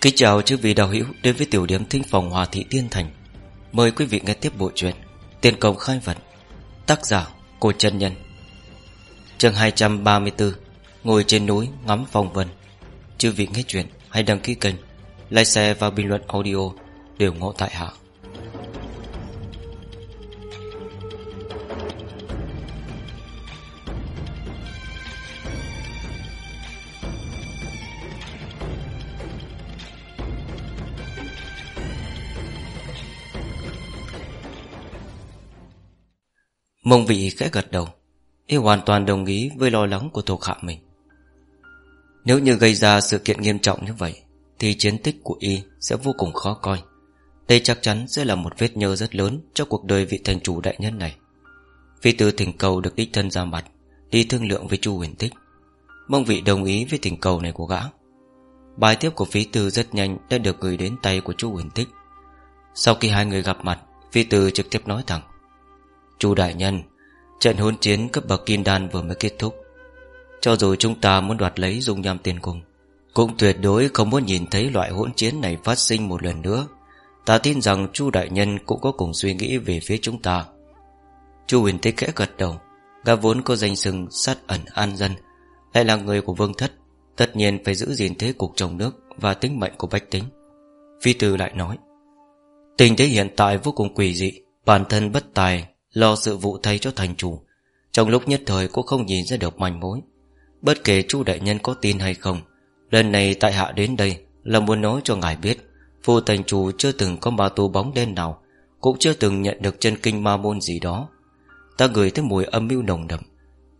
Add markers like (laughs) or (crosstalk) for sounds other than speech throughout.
Kính chào chư vị đạo hữu đến với tiểu điểm thính phòng Hòa Thị Tiên Thành. Mời quý vị nghe tiếp bộ truyện Tiên công khai vật Tác giả Cô Trân Nhân. Chương 234 Ngồi trên núi ngắm phong vân. Chư vị nghe chuyện, hãy đăng ký kênh, Like share và bình luận audio Đều ngộ tại hạ. Mông vị khẽ gật đầu Y hoàn toàn đồng ý với lo lắng của thuộc hạ mình. Nếu như gây ra sự kiện nghiêm trọng như vậy, Thì chiến tích của Y sẽ vô cùng khó coi. Đây chắc chắn sẽ là một vết nhơ rất lớn Cho cuộc đời vị thành chủ đại nhân này. Phi tử thỉnh cầu được đích thân ra mặt, Đi thương lượng với chu huyền tích. Mong vị đồng ý với thỉnh cầu này của gã. Bài tiếp của phí tư rất nhanh Đã được gửi đến tay của chu huyền tích. Sau khi hai người gặp mặt, Phi tư trực tiếp nói thẳng Chu đại nhân, Trận hôn chiến cấp bậc kim đan vừa mới kết thúc. Cho dù chúng ta muốn đoạt lấy dung nham tiền cung, Cũng tuyệt đối không muốn nhìn thấy loại hỗn chiến này phát sinh một lần nữa. Ta tin rằng chu đại nhân cũng có cùng suy nghĩ về phía chúng ta. Chu huyền tích khẽ gật đầu. Gã vốn có danh sừng sát ẩn an dân, Lại là người của vương thất, Tất nhiên phải giữ gìn thế cục trong nước Và tính mệnh của bách tính. Phi tử lại nói, Tình thế hiện tại vô cùng quỷ dị, Bản thân bất tài Lo sự vụ thay cho thành chủ. Trong lúc nhất thời cũng không nhìn ra được manh mối. Bất kể chu đại nhân có tin hay không, Lần này tại hạ đến đây Là muốn nói cho ngài biết, Phu thành chủ chưa từng có ma tu bóng đen nào, Cũng chưa từng nhận được chân kinh ma môn gì đó. Ta gửi thấy mùi âm mưu nồng đậm.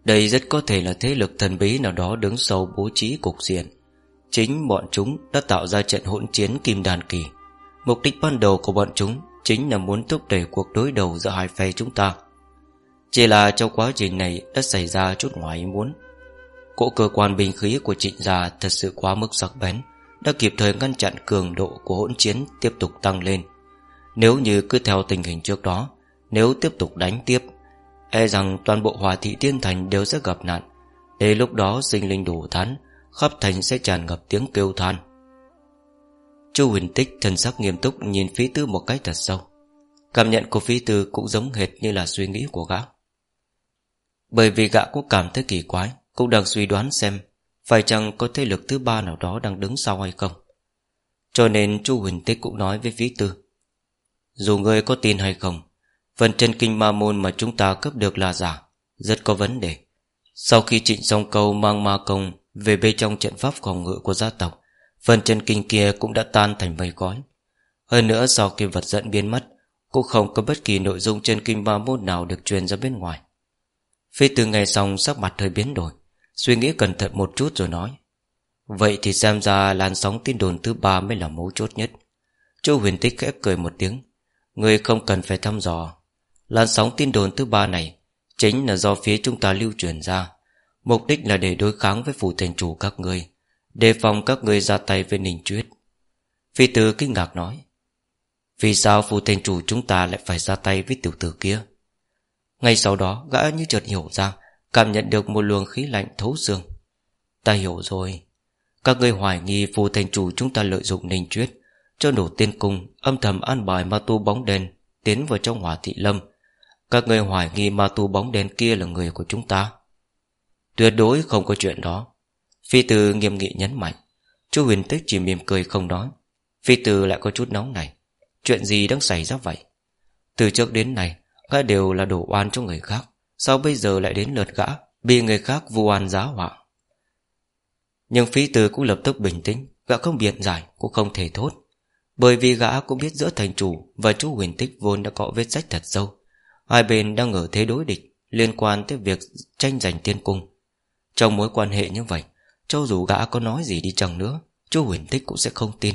Đây rất có thể là thế lực thần bí nào đó đứng sau bố trí cục diện. Chính bọn chúng đã tạo ra trận hỗn chiến kim đàn kỳ. Mục đích ban đầu của bọn chúng Chính là muốn thúc đẩy cuộc đối đầu giữa hai phe chúng ta. Chỉ là trong quá trình này Đã xảy ra chút ngoài ý muốn. Cỗ cơ quan binh khí của trịnh gia Thật sự quá mức sắc bén, Đã kịp thời ngăn chặn cường độ của hỗn chiến Tiếp tục tăng lên. Nếu như cứ theo tình hình trước đó, Nếu tiếp tục đánh tiếp E rằng toàn bộ hòa thị tiên thành đều sẽ gặp nạn. Đến lúc đó sinh linh đủ thán, Khắp thành sẽ tràn ngập tiếng kêu than. Chu Huỳnh tích thần sắc nghiêm túc Nhìn phí tư một cách thật sâu. Cảm nhận của phí tư cũng giống hệt như là suy nghĩ của gã. Bởi vì gã cũng cảm thấy kỳ quái, Cũng đang suy đoán xem Phải chăng có thế lực thứ ba nào đó đang đứng sau hay không. Cho nên chu Huỳnh tích cũng nói với phí tư, Dù ngươi có tin hay không, Phần chân kinh ma môn mà chúng ta cướp được là giả, Rất có vấn đề. Sau khi trịnh song câu mang ma công Về bên trong trận pháp phòng ngự của gia tộc Phần chân kinh kia cũng đã tan thành mây gói Hơn nữa sau khi vật dẫn biến mất, Cũng không có bất kỳ nội dung chân kinh ma môn nào được truyền ra bên ngoài. Phi từ ngày xong sắc mặt hơi biến đổi, Suy nghĩ cẩn thận một chút rồi nói, Vậy thì xem ra làn sóng tin đồn thứ ba mới là mấu chốt nhất. Chu huyền tích khẽ cười một tiếng Người không cần phải thăm dò. Làn sóng tin đồn thứ ba này Chính là do phía chúng ta lưu truyền ra, Mục đích là để đối kháng với phủ thành chủ các người Đề phòng các người ra tay với Ninh Chuyết. Phi tử kinh ngạc nói, Vì sao phù thành chủ chúng ta lại phải ra tay với tiểu tử kia? Ngay sau đó, gã như chợt hiểu ra, Cảm nhận được một luồng khí lạnh thấu xương. Ta hiểu rồi. Các người hoài nghi phù thành chủ chúng ta lợi dụng Ninh Chuyết, Cho nổ tiên cung, Âm thầm an bài ma tu bóng đen Tiến vào trong hỏa thị lâm. Các người hoài nghi ma tu bóng đen kia là người của chúng ta. Tuyệt đối không có chuyện đó. Phi từ nghiêm nghị nhấn mạnh. Chu huyền tích chỉ mỉm cười không nói. Phi từ lại có chút nóng này. Chuyện gì đang xảy ra vậy? Từ trước đến nay, Gã đều là đổ oan cho người khác. Sao bây giờ lại đến lượt gã, Bị người khác vu oan giá họa? Nhưng phi từ cũng lập tức bình tĩnh. Gã không biện giải, cũng không thể thốt. Bởi vì gã cũng biết giữa thành chủ Và chú huyền tích vốn đã có vết sách thật sâu. Hai bên đang ở thế đối địch, Liên quan tới việc tranh giành tiên cung. Trong mối quan hệ như vậy cho dù gã có nói gì đi chăng nữa, Chu huyền tích cũng sẽ không tin.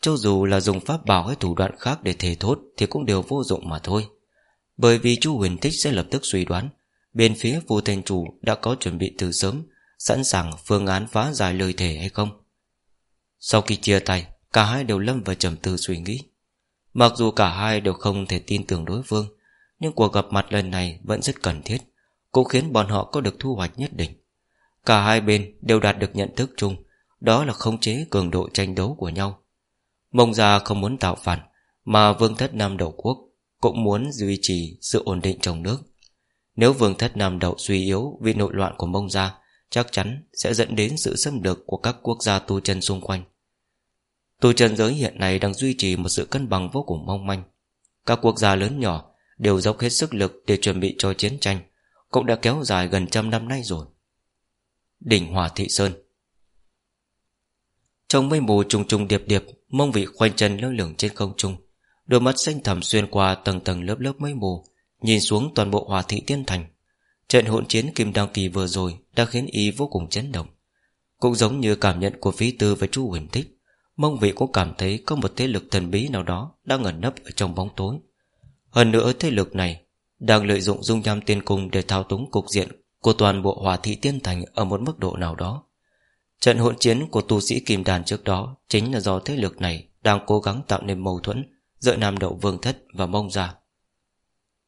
Cho dù là dùng pháp bảo hay thủ đoạn khác để thề thốt Thì cũng đều vô dụng mà thôi. Bởi vì chu huyền tích sẽ lập tức suy đoán, Bên phía vô thành chủ đã có chuẩn bị từ sớm, Sẵn sàng phương án phá giải lời thề hay không. Sau khi chia tay, Cả hai đều lâm vào trầm tư suy nghĩ. Mặc dù cả hai đều không thể tin tưởng đối phương, Nhưng cuộc gặp mặt lần này vẫn rất cần thiết, Cũng khiến bọn họ có được thu hoạch nhất định. Cả hai bên đều đạt được nhận thức chung. Đó là khống chế cường độ tranh đấu của nhau. Mông gia không muốn tạo phản, Mà vương thất Nam Đậu Quốc Cũng muốn duy trì sự ổn định trong nước. Nếu vương thất Nam Đậu suy yếu Vì nội loạn của mông gia, Chắc chắn sẽ dẫn đến sự xâm lược Của các quốc gia tu chân xung quanh. Tu chân giới hiện nay đang duy trì Một sự cân bằng vô cùng mong manh. Các quốc gia lớn nhỏ Đều dốc hết sức lực để chuẩn bị cho chiến tranh, Cũng đã kéo dài gần trăm năm nay rồi. Đỉnh Hòa Thị Sơn. Trong mây mù trùng trùng điệp điệp, Mông vị khoanh chân lơ lửng trên không trung, Đôi mắt xanh thẳm xuyên qua tầng tầng lớp lớp mây mù, Nhìn xuống toàn bộ hòa thị tiên thành. Trận hỗn chiến Kim Đăng Kỳ vừa rồi Đã khiến y vô cùng chấn động. Cũng giống như cảm nhận của phí tư và chu huỳnh thích, Mông vị cũng cảm thấy Có một thế lực thần bí nào đó Đang ẩn nấp ở trong bóng tối. Hơn nữa thế lực này Đang lợi dụng dung nham tiên cung Để thao túng cục diện của toàn bộ hòa thị tiên thành Ở một mức độ nào đó. Trận hỗn chiến của tu sĩ Kim Đàn trước đó Chính là do thế lực này Đang cố gắng tạo nên mâu thuẫn Giữa Nam Đậu Vương Thất và Mông Gia.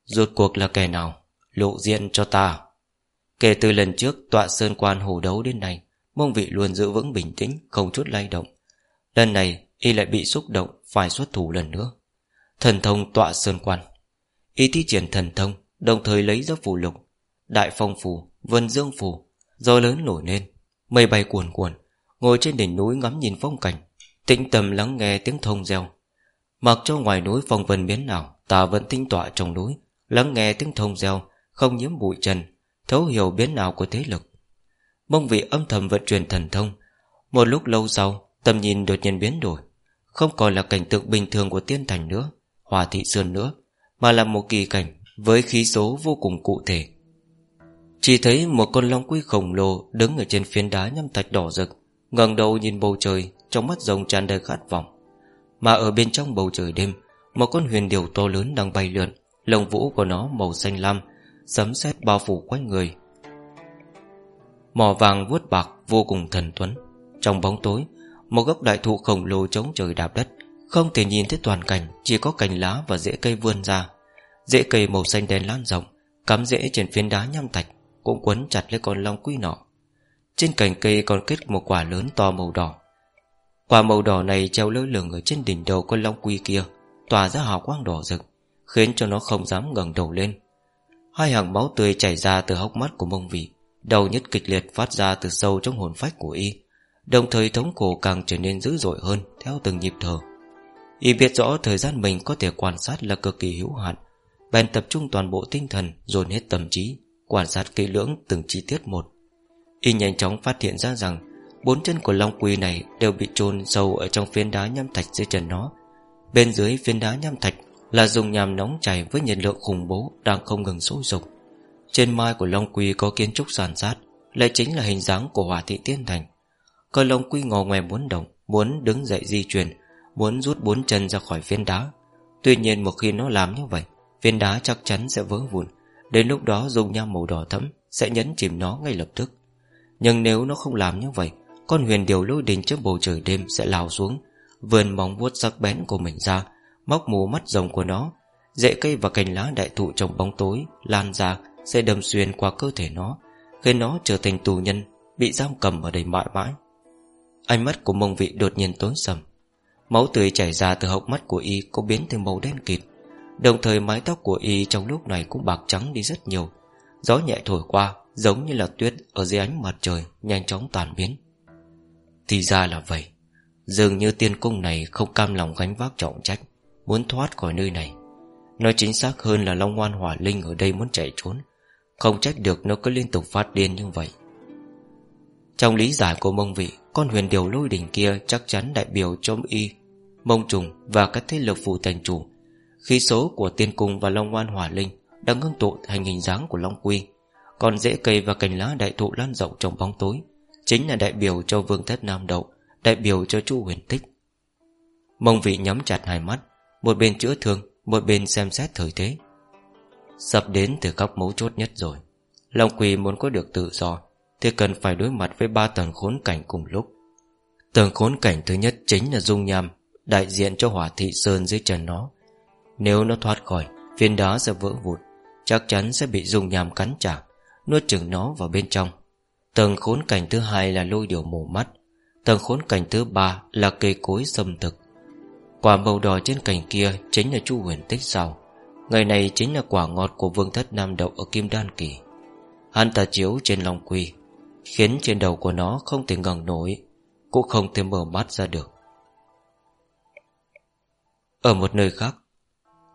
Rốt cuộc là kẻ nào Lộ diện cho ta? Kể từ lần trước tọa sơn quan hồ đấu đến nay, Mông vị luôn giữ vững bình tĩnh, Không chút lay động. Lần này, y lại bị xúc động Phải xuất thủ lần nữa. Thần thông tọa sơn quan. Y thi triển thần thông, Đồng thời lấy ra phù lục Đại phong phù, vân dương phù gió lớn nổi lên Mây bay cuồn cuồn Ngồi trên đỉnh núi ngắm nhìn phong cảnh Tĩnh tâm lắng nghe tiếng thông reo. Mặc cho ngoài núi phong vân biến nào Ta vẫn tinh tọa trong núi Lắng nghe tiếng thông reo Không nhiễm bụi trần Thấu hiểu biến nào của thế lực. Mông vị âm thầm vận chuyển thần thông Một lúc lâu sau Tầm nhìn đột nhiên biến đổi Không còn là cảnh tượng bình thường của tiên thành nữa Hòa thị sơn nữa Mà là một kỳ cảnh với khí số vô cùng cụ thể. Chỉ thấy một con long quy khổng lồ Đứng ở trên phiến đá nhâm thạch đỏ rực, ngẩng đầu nhìn bầu trời, Trong mắt rồng tràn đầy khát vọng. Mà ở bên trong bầu trời đêm, Một con huyền điều to lớn đang bay lượn Lồng vũ của nó màu xanh lam, Sấm sét bao phủ quanh người. Mỏ vàng vuốt bạc vô cùng thần tuấn. Trong bóng tối, Một gốc đại thụ khổng lồ chống trời đạp đất, Không thể nhìn thấy toàn cảnh, Chỉ có cành lá và rễ cây vươn ra. Rễ cây màu xanh đen lan rộng, Cắm rễ trên phiến đá nham thạch. Cũng quấn chặt lấy con long quy nọ. Trên cành cây còn kết một quả lớn to màu đỏ. Quả màu đỏ này treo lơ lửng Ở trên đỉnh đầu con long quy kia, Tỏa ra hào quang đỏ rực, Khiến cho nó không dám ngẩng đầu lên. Hai hàng máu tươi chảy ra từ hốc mắt của mông vị Đầu nhất kịch liệt phát ra từ sâu trong hồn phách của y, Đồng thời thống khổ càng trở nên dữ dội hơn Theo từng nhịp thở. Y biết rõ thời gian mình có thể quan sát là cực kỳ hữu hạn, Bèn tập trung toàn bộ tinh thần Dồn hết tâm trí. Quan sát kỹ lưỡng từng chi tiết một. Y nhanh chóng phát hiện ra rằng, Bốn chân của Long Quy này đều bị chôn sâu Ở trong phiến đá nham thạch dưới chân nó. Bên dưới phiến đá nham thạch Là dùng nhàm nóng chảy với nhiệt lượng khủng bố Đang không ngừng sôi sục. Trên mai của Long Quy có kiến trúc sàn sát, Lại chính là hình dáng của hỏa thị tiên thành. Cơ Long Quy ngò ngoe muốn động, Muốn đứng dậy di chuyển, Muốn rút bốn chân ra khỏi phiến đá. Tuy nhiên một khi nó làm như vậy Viên đá chắc chắn sẽ vỡ vụn Đến lúc đó dùng nham màu đỏ thẫm Sẽ nhấn chìm nó ngay lập tức. Nhưng nếu nó không làm như vậy, Con huyền điều lôi đình trước bầu trời đêm sẽ lao xuống Vườn móng vuốt sắc bén của mình ra, Móc mù mắt rồng của nó. Rễ cây và cành lá đại thụ trong bóng tối, Lan ra, sẽ đâm xuyên qua cơ thể nó, Khiến nó trở thành tù nhân, Bị giam cầm ở đây mãi mãi. Ánh mắt của mông vị đột nhiên tối sầm. Máu tươi chảy ra từ hốc mắt của y Có biến thành màu đen kịt Đồng thời mái tóc của y trong lúc này cũng bạc trắng đi rất nhiều. Gió nhẹ thổi qua, Giống như là tuyết ở dưới ánh mặt trời, Nhanh chóng tàn biến. Thì ra là vậy. Dường như tiên cung này không cam lòng gánh vác trọng trách, Muốn thoát khỏi nơi này. Nói chính xác hơn là Long Hoan Hỏa Linh ở đây muốn chạy trốn. Không trách được nó cứ liên tục phát điên như vậy. Trong lý giải của mông vị, Con huyền điều lôi đỉnh kia chắc chắn đại biểu cho y, Mông trùng và các thế lực phụ thành chủ. Khí số của tiên cung và long oan hỏa linh Đang ngưng tụ thành hình dáng của long quy, Còn rễ cây và cành lá đại thụ lan rộng trong bóng tối, Chính là đại biểu cho vương thất nam đậu, Đại biểu cho chu huyền tích. Mông vị nhắm chặt hai mắt, Một bên chữa thương, Một bên xem xét thời thế. Sập đến từ góc mấu chốt nhất rồi. Long quỳ muốn có được tự do, Thì cần phải đối mặt với ba tầng khốn cảnh cùng lúc. Tầng khốn cảnh thứ nhất chính là dung nham, Đại diện cho hỏa thị sơn dưới trần nó nếu nó thoát khỏi, Viên đá sẽ vỡ vụn, Chắc chắn sẽ bị dùng nhàm cắn trả Nuốt chừng nó vào bên trong. Tầng khốn cảnh thứ hai là lôi điều mổ mắt. Tầng khốn cảnh thứ ba là cây cối xâm thực. Quả màu đỏ trên cành kia Chính là chu huyền tích sau Ngày này chính là quả ngọt của vương thất Nam Đậu Ở Kim Đan Kỳ. Hắn ta chiếu trên lòng quy, Khiến trên đầu của nó không thể ngẩng nổi, Cũng không thể mở mắt ra được. Ở một nơi khác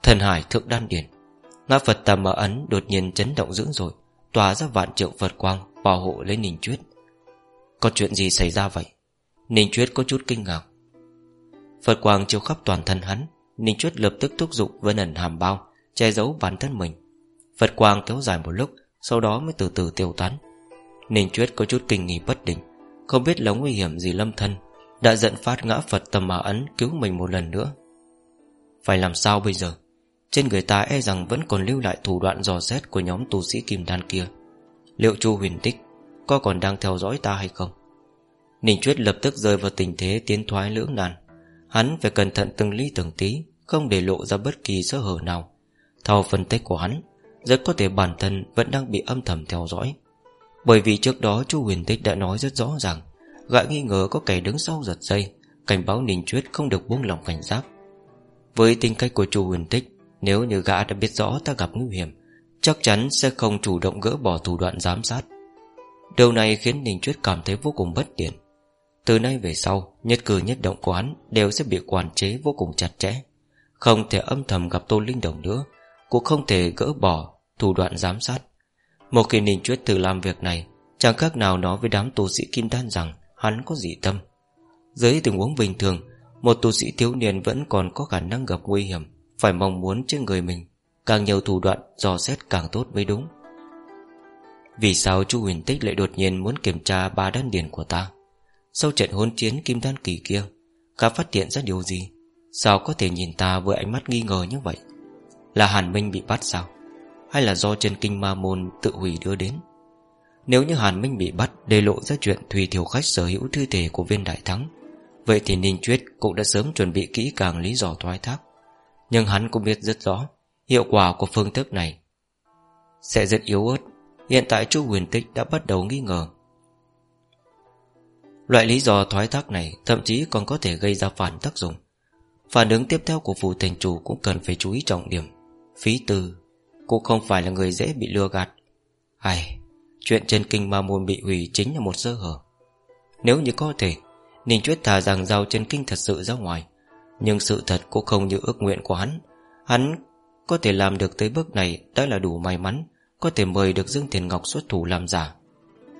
Thần hải thượng đan điển Ngã Phật Tam Mã Ấn đột nhiên chấn động dữ dội, Tỏa ra vạn triệu Phật quang, Bảo hộ lấy Ninh Chuyết. Có chuyện gì xảy ra vậy? Ninh Chuyết có chút kinh ngạc. Phật quang chiếu khắp toàn thân hắn, Ninh Chuyết lập tức thúc giục vân ẩn hàm bao, Che giấu bản thân mình. Phật quang kéo dài một lúc, Sau đó mới từ từ tiêu tán. Ninh Chuyết có chút kinh nghi bất định, Không biết là nguy hiểm gì lâm thân, Đã giận phát ngã Phật tầm mà ấn Cứu mình một lần nữa. Phải làm sao bây giờ? Trên người ta e rằng vẫn còn lưu lại thủ đoạn dò xét Của nhóm tu sĩ kim đan kia. Liệu Chu huyền tích Có còn đang theo dõi ta hay không? Ninh Chuyết lập tức rơi vào tình thế tiến thoái lưỡng nan. Hắn phải cẩn thận từng ly từng tí, Không để lộ ra bất kỳ sơ hở nào. Theo phân tích của hắn, Rất có thể bản thân vẫn đang bị âm thầm theo dõi. Bởi vì trước đó chu huyền tích đã nói rất rõ ràng, Gã nghi ngờ có kẻ đứng sau giật dây, Cảnh báo Ninh Chuyết không được buông lòng cảnh giác. Với tính cách của chu huyền tích nếu như gã đã biết rõ ta gặp nguy hiểm, Chắc chắn sẽ không chủ động gỡ bỏ thủ đoạn giám sát. Điều này khiến Ninh Chuyết cảm thấy vô cùng bất tiện. Từ nay về sau, Nhất cử nhất động của hắn Đều sẽ bị quản chế vô cùng chặt chẽ. Không thể âm thầm gặp tôn Linh Đồng nữa, Cũng không thể gỡ bỏ Thủ đoạn giám sát. Một khi Ninh Chuyết thử làm việc này, Chẳng khác nào nói với đám tu sĩ kim đan rằng Hắn có dị tâm. Dưới tình huống bình thường, Một tu sĩ thiếu niên vẫn còn có khả năng gặp nguy hiểm. Phải mong muốn trên người mình Càng nhiều thủ đoạn dò xét càng tốt mới đúng. Vì sao chu huyền tích lại đột nhiên muốn kiểm tra ba đan điển của ta? Sau trận hôn chiến kim đan kỳ kia Gã phát hiện ra điều gì? Sao có thể nhìn ta với ánh mắt nghi ngờ như vậy? Là Hàn Minh bị bắt sao? Hay là do chân kinh ma môn tự hủy đưa đến? Nếu như Hàn Minh bị bắt Để lộ ra chuyện Thùy Thiểu Khách sở hữu thư thể của viên đại thắng, Vậy thì Ninh Chuyết cũng đã sớm chuẩn bị kỹ càng lý do thoái thác. Nhưng hắn cũng biết rất rõ, Hiệu quả của phương thức này Sẽ rất yếu ớt. Hiện tại chu huyền tích đã bắt đầu nghi ngờ. Loại lý do thoái thác này Thậm chí còn có thể gây ra phản tác dụng. Phản ứng tiếp theo của phụ thành chủ Cũng cần phải chú ý trọng điểm. Phí tư Cũng không phải là người dễ bị lừa gạt. Hay Chuyện chân kinh ma môn bị hủy chính là một sơ hở. Nếu như có thể, Ninh Chuyết thà rằng giao chân kinh thật sự ra ngoài. Nhưng sự thật cũng không như ước nguyện của hắn. Hắn có thể làm được tới bước này Đã là đủ may mắn, Có thể mời được Dương Thiền Ngọc xuất thủ làm giả.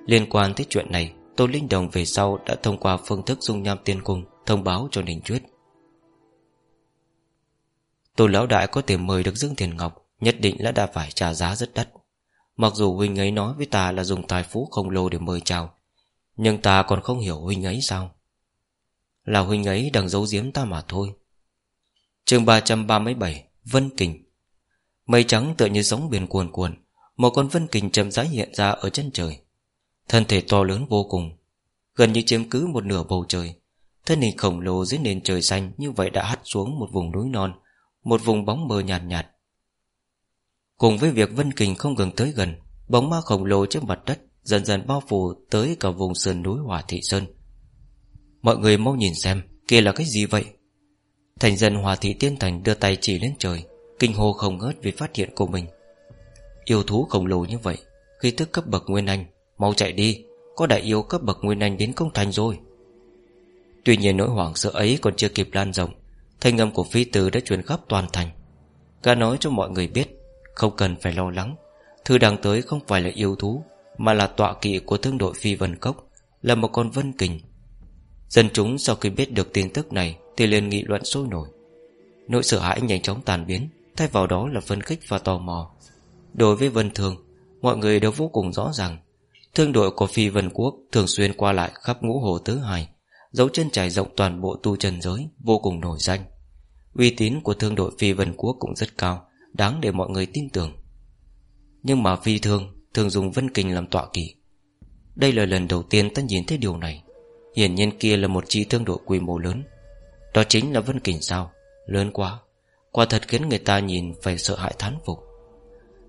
Liên quan tới chuyện này, Tô Linh Đồng về sau đã thông qua phương thức dung nham tiên cung, Thông báo cho Ninh Chuyết. Tô Lão Đại có thể mời được Dương Thiền Ngọc, Nhất định là đã phải trả giá rất đắt. Mặc dù huynh ấy nói với ta là dùng tài phú khổng lồ để mời chào, Nhưng ta còn không hiểu huynh ấy sao? Là huynh ấy đang giấu giếm ta mà thôi. Chương 337 Vân Kình. Mây trắng tựa như sóng biển cuồn cuộn, Một con vân kình chậm rãi hiện ra ở chân trời. Thân thể to lớn vô cùng, Gần như chiếm cứ một nửa bầu trời. Thân hình khổng lồ dưới nền trời xanh Như vậy đã hắt xuống một vùng núi non, Một vùng bóng mờ nhạt nhạt. Cùng với việc Vân Kình không ngừng tới gần, Bóng ma khổng lồ trên mặt đất Dần dần bao phủ tới cả vùng sườn núi Hỏa Thị Sơn. Mọi người mau nhìn xem, Kia là cái gì vậy? Thành dân Hòa Thị Tiên Thành đưa tay chỉ lên trời, Kinh hô không ngớt vì phát hiện của mình. Yêu thú khổng lồ như vậy, Khi thức cấp bậc Nguyên Anh, Mau chạy đi, Có đại yêu cấp bậc nguyên anh đến công thành rồi. Tuy nhiên nỗi hoảng sợ ấy còn chưa kịp lan rộng, Thanh âm của phi tử đã truyền khắp toàn thành. Gã nói cho mọi người biết, Không cần phải lo lắng, Thư đang tới không phải là yêu thú, Mà là tọa kỵ của thương đội phi vân cốc, Là một con vân kình Dân chúng sau khi biết được tin tức này Thì liền nghị luận sôi nổi Nỗi sợ hãi nhanh chóng tàn biến Thay vào đó là phân khích và tò mò Đối với vân thường Mọi người đều vô cùng rõ ràng Thương đội của Phi Vân Quốc thường xuyên qua lại khắp ngũ hồ tứ hải, dấu chân trải rộng toàn bộ tu chân giới, vô cùng nổi danh. Uy tín của thương đội Phi Vân Quốc cũng rất cao, đáng để mọi người tin tưởng. Nhưng mà Phi Thương thường dùng Vân Kình làm tọa kỵ. Đây là lần đầu tiên ta nhìn thấy điều này. Hiển nhiên kia là một chi thương đội quy mô lớn. Đó chính là Vân Kình sao? Lớn quá. Quả thật khiến người ta nhìn phải sợ hãi thán phục.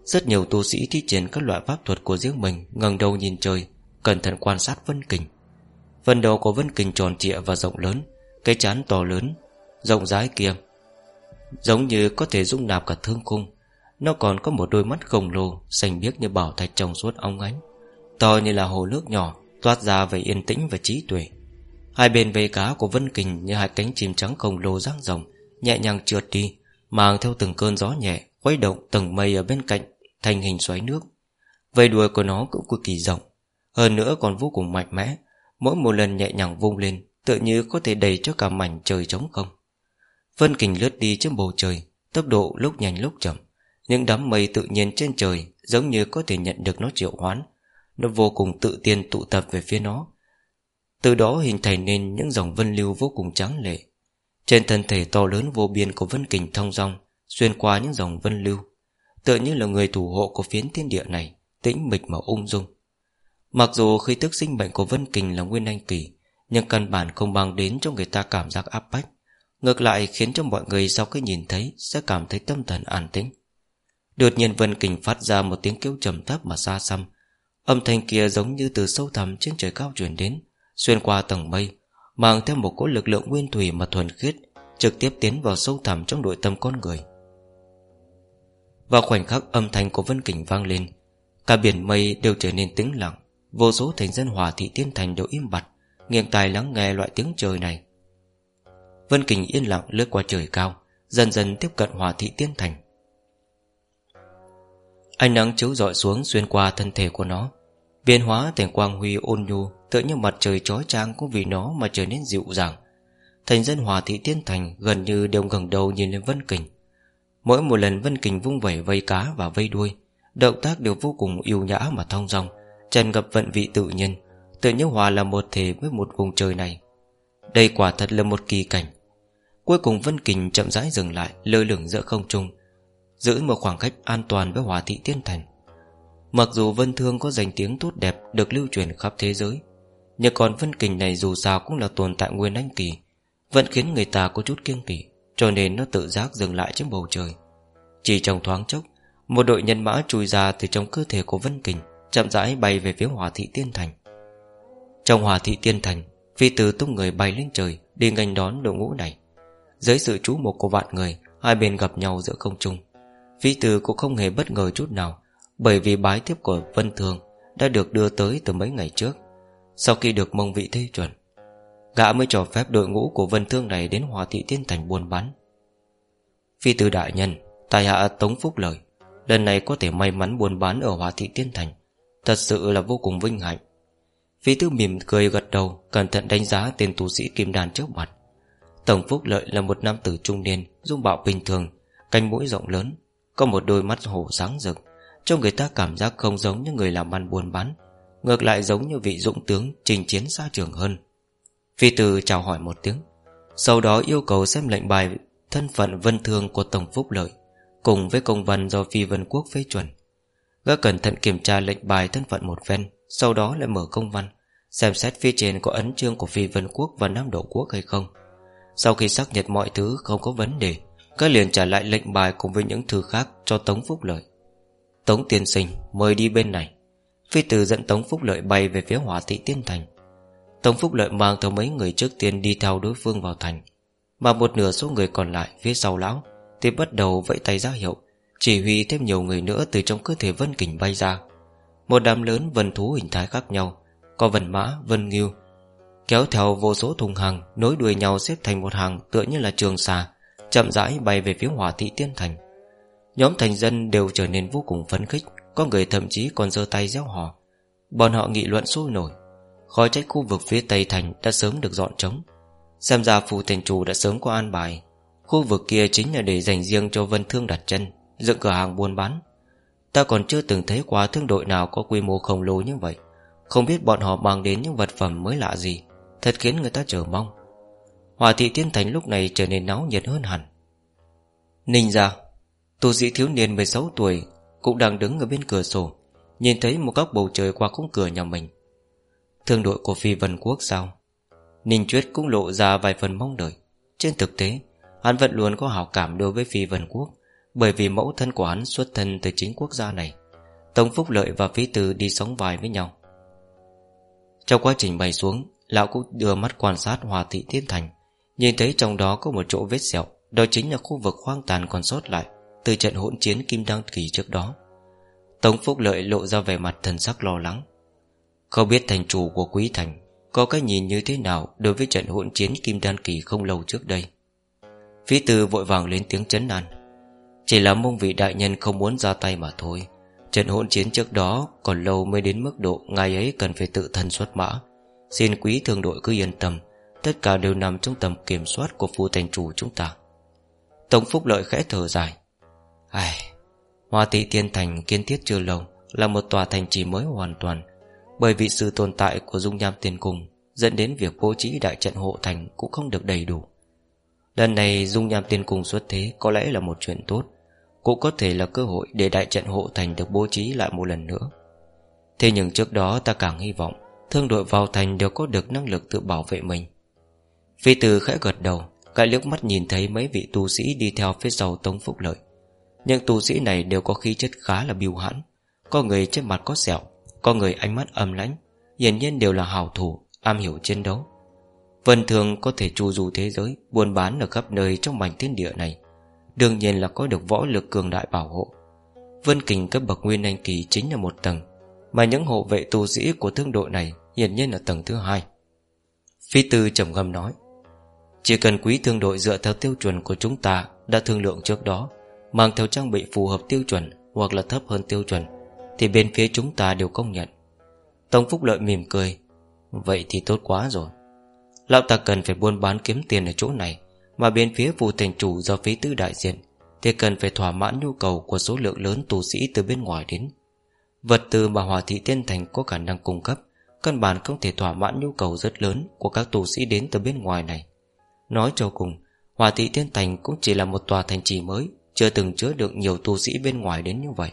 Rất nhiều tu sĩ thi triển các loại pháp thuật của riêng mình ngẩng đầu nhìn trời, Cẩn thận quan sát Vân Kình Phần đầu của Vân Kình tròn trịa và rộng lớn, Cái chán to lớn, Rộng rãi kia Giống như có thể dung nạp cả thương khung, Nó còn có một đôi mắt khổng lồ Xanh biếc như bảo thạch trong suốt óng ánh, To như là hồ nước nhỏ Toát ra về yên tĩnh và trí tuệ. Hai bên vây cá của Vân Kình Như hai cánh chim trắng khổng lồ răng rồng, Nhẹ nhàng trượt đi, Mang theo từng cơn gió nhẹ Quay động tầng mây ở bên cạnh Thành hình xoáy nước. Vây đuôi của nó cũng cực kỳ rộng, Hơn nữa còn vô cùng mạnh mẽ, Mỗi một lần nhẹ nhàng vung lên Tự như có thể đầy cho cả mảnh trời trống không. Vân Kình lướt đi trên bầu trời, Tốc độ lúc nhanh lúc chậm, Những đám mây tự nhiên trên trời Giống như có thể nhận được nó triệu hoán nó vô cùng tự tiên tụ tập về phía nó. Từ đó hình thành nên những dòng vân lưu vô cùng trắng lệ. Trên thân thể to lớn vô biên của Vân Kình thông rong Xuyên qua những dòng vân lưu, Tựa như là người thủ hộ của phiến thiên địa này, Tĩnh mịch mà ung dung. Mặc dù khi tức sinh bệnh của Vân Kình là nguyên anh kỳ, Nhưng căn bản không mang đến cho người ta cảm giác áp bách. Ngược lại khiến cho mọi người sau khi nhìn thấy Sẽ cảm thấy tâm thần an tĩnh. Đột nhiên Vân Kình phát ra một tiếng kêu trầm thấp mà xa xăm Âm thanh kia giống như từ sâu thẳm trên trời cao truyền đến, Xuyên qua tầng mây, Mang theo một cỗ lực lượng nguyên thủy mà thuần khiết, Trực tiếp tiến vào sâu thẳm trong nội tâm con người. Vào khoảnh khắc âm thanh của Vân Kình vang lên, Cả biển mây đều trở nên tĩnh lặng, Vô số thành dân hòa thị tiên thành đều im bặt Nghiêng tai lắng nghe loại tiếng trời này. Vân Kình yên lặng lướt qua trời cao, Dần dần tiếp cận hòa thị tiên thành. Ánh nắng chiếu rọi xuống xuyên qua thân thể của nó Biến hóa thành quang huy ôn nhu, Tựa như mặt trời chói chang cũng vì nó mà trở nên dịu dàng. Thành dân hòa thị tiên thành, Gần như đều ngẩng đầu nhìn lên Vân Kình. Mỗi một lần Vân Kình vung vẩy vây cá và vây đuôi, Động tác đều vô cùng yêu nhã mà thong dong Trần ngập vận vị tự nhiên Tự như hòa là một thể với một vùng trời này. Đây quả thật là một kỳ cảnh. Cuối cùng Vân Kình chậm rãi dừng lại, Lơ lửng giữa không trung, Giữ một khoảng cách an toàn với hòa thị tiên thành. Mặc dù Vân Thương có danh tiếng tốt đẹp Được lưu truyền khắp thế giới, Nhưng còn Vân Kình này dù sao cũng là tồn tại nguyên anh kỳ, Vẫn khiến người ta có chút kiêng kỵ, Cho nên nó tự giác dừng lại trên bầu trời. Chỉ trong thoáng chốc, Một đội nhân mã chui ra từ trong cơ thể của Vân Kình, Chậm rãi bay về phía hòa thị tiên thành. Trong hòa thị tiên thành, Phi tử tung người bay lên trời, Đi ngành đón đội ngũ này. Dưới sự chú mục của vạn người, Hai bên gặp nhau giữa không trung. Phi tử cũng không hề bất ngờ chút nào bởi vì bái tiếp của Vân Thường Đã được đưa tới từ mấy ngày trước. Sau khi được mông vị thê chuẩn, Gã mới cho phép đội ngũ của Vân Thương này Đến hòa thị tiên thành buôn bán. Phi tử đại nhân, Tài hạ tống phúc lời Lần này có thể may mắn buôn bán ở hòa thị tiên thành, Thật sự là vô cùng vinh hạnh. Phi tư mỉm cười gật đầu, Cẩn thận đánh giá tên tu sĩ kim đàn trước mặt. Tổng Phúc Lợi là một nam tử trung niên, Dung bạo bình thường, Cánh mũi rộng lớn, Có một đôi mắt hổ sáng rực. Cho người ta cảm giác không giống như người làm ăn buôn bán, Ngược lại giống như vị dũng tướng Trình chiến xa trường hơn. Phi tử chào hỏi một tiếng, Sau đó yêu cầu xem lệnh bài Thân phận vân thương của Tổng Phúc Lợi, Cùng với công văn do Phi Vân Quốc phê chuẩn. Gã cẩn thận kiểm tra lệnh bài thân phận một phen, Sau đó lại mở công văn, Xem xét phía trên có ấn chương của phi vân quốc và Nam Độ quốc hay không. Sau khi xác nhận mọi thứ không có vấn đề Gã liền trả lại lệnh bài cùng với những thứ khác cho Tống Phúc Lợi. Tống tiên sinh mời đi bên này. Phi tử dẫn Tống Phúc Lợi bay về phía hỏa thị tiên thành. Tống Phúc Lợi mang theo mấy người trước tiên đi theo đối phương vào thành. Mà một nửa số người còn lại phía sau lão Thì bắt đầu vẫy tay ra hiệu chỉ huy thêm nhiều người nữa từ trong cơ thể Vân Kình bay ra. Một đám lớn vân thú hình thái khác nhau Có vân mã, vân nghiêu Kéo theo vô số thùng hàng Nối đuôi nhau xếp thành một hàng tựa như là trường xà Chậm rãi bay về phía hỏa thị tiên thành. Nhóm thành dân đều trở nên vô cùng phấn khích, Có người thậm chí còn giơ tay réo hò Bọn họ nghị luận sôi nổi. Khói trách khu vực phía tây thành đã sớm được dọn trống. Xem ra phù thành chủ đã sớm có an bài. Khu vực kia chính là để dành riêng cho vân thương đặt chân, Dựng cửa hàng buôn bán. Ta còn chưa từng thấy qua thương đội nào có quy mô khổng lồ như vậy. Không biết bọn họ mang đến những vật phẩm mới lạ gì, Thật khiến người ta chờ mong. Hòa thị tiên thành lúc này trở nên náo nhiệt hơn hẳn. Ninh ra Tu sĩ thiếu niên 16 tuổi Cũng đang đứng ở bên cửa sổ, Nhìn thấy một góc bầu trời qua khung cửa nhà mình. Thương đội của Phi Vân Quốc sao? Ninh Chuyết cũng lộ ra vài phần mong đợi. Trên thực tế, Hắn vẫn luôn có hảo cảm đối với Phi Vân Quốc, bởi vì mẫu thân của hắn xuất thân từ chính quốc gia này. Tống Phúc Lợi và Phí Từ đi sống vài với nhau. Trong quá trình bay xuống, Lão cũng đưa mắt quan sát hòa thị tiên thành, Nhìn thấy trong đó có một chỗ vết sẹo, Đó chính là khu vực hoang tàn còn sót lại. Từ trận hỗn chiến Kim Đăng Kỳ trước đó. Tống Phúc Lợi lộ ra vẻ mặt thần sắc lo lắng. Không biết thành chủ của Quý Thành Có cái nhìn như thế nào Đối với trận hỗn chiến Kim Đan Kỳ không lâu trước đây. Phí tư vội vàng lên tiếng chấn an. Chỉ là mong vị đại nhân không muốn ra tay mà thôi. Trận hỗn chiến trước đó Còn lâu mới đến mức độ Ngài ấy cần phải tự thân xuất mã. Xin quý thương đội cứ yên tâm, Tất cả đều nằm trong tầm kiểm soát Của phu thành chủ chúng ta. Tổng phúc lợi khẽ thở dài. Ai, Hoa thị tiên thành kiên thiết chưa lâu Là một tòa thành trì mới hoàn toàn. Bởi vì sự tồn tại của dung nham tiền cung Dẫn đến việc bố trí đại trận hộ thành Cũng không được đầy đủ. Lần này dung nham tiên cung xuất thế Có lẽ là một chuyện tốt Cũng có thể là cơ hội để đại trận hộ thành Được bố trí lại một lần nữa. Thế nhưng trước đó ta càng hy vọng Thương đội vào thành đều có được năng lực tự bảo vệ mình. Phi tử khẽ gật đầu Cái liếc mắt nhìn thấy mấy vị tu sĩ đi theo phía sau Tống Phúc Lợi những tu sĩ này đều có khí chất khá là biêu hãn. Có người trên mặt có sẹo, Có người ánh mắt âm lãnh, Hiển nhiên đều là hào thủ, Am hiểu chiến đấu. Vân thường có thể chu du thế giới, Buôn bán ở khắp nơi trong mảnh thiên địa này. Đương nhiên là có được võ lực cường đại bảo hộ. Vân kình cấp bậc nguyên anh kỳ chính là một tầng, Mà những hộ vệ tu sĩ của thương đội này Hiển nhiên là tầng thứ hai. Phi tư trầm ngâm nói, Chỉ cần quý thương đội dựa theo tiêu chuẩn của chúng ta Đã thương lượng trước đó Mang theo trang bị phù hợp tiêu chuẩn Hoặc là thấp hơn tiêu chuẩn, Thì bên phía chúng ta đều công nhận. Tông Phúc Lợi mỉm cười. Vậy thì tốt quá rồi. Lão ta cần phải buôn bán kiếm tiền ở chỗ này, Mà bên phía vụ thành chủ do phí tư đại diện, Thì cần phải thỏa mãn nhu cầu Của số lượng lớn tù sĩ từ bên ngoài đến. Vật tư mà Hòa Thị Tiên Thành có khả năng cung cấp, Căn bản không thể thỏa mãn nhu cầu rất lớn Của các tù sĩ đến từ bên ngoài này. Nói cho cùng, Hòa Thị Tiên Thành cũng chỉ là một tòa thành trì mới chưa từng chứa được nhiều tu sĩ bên ngoài đến như vậy.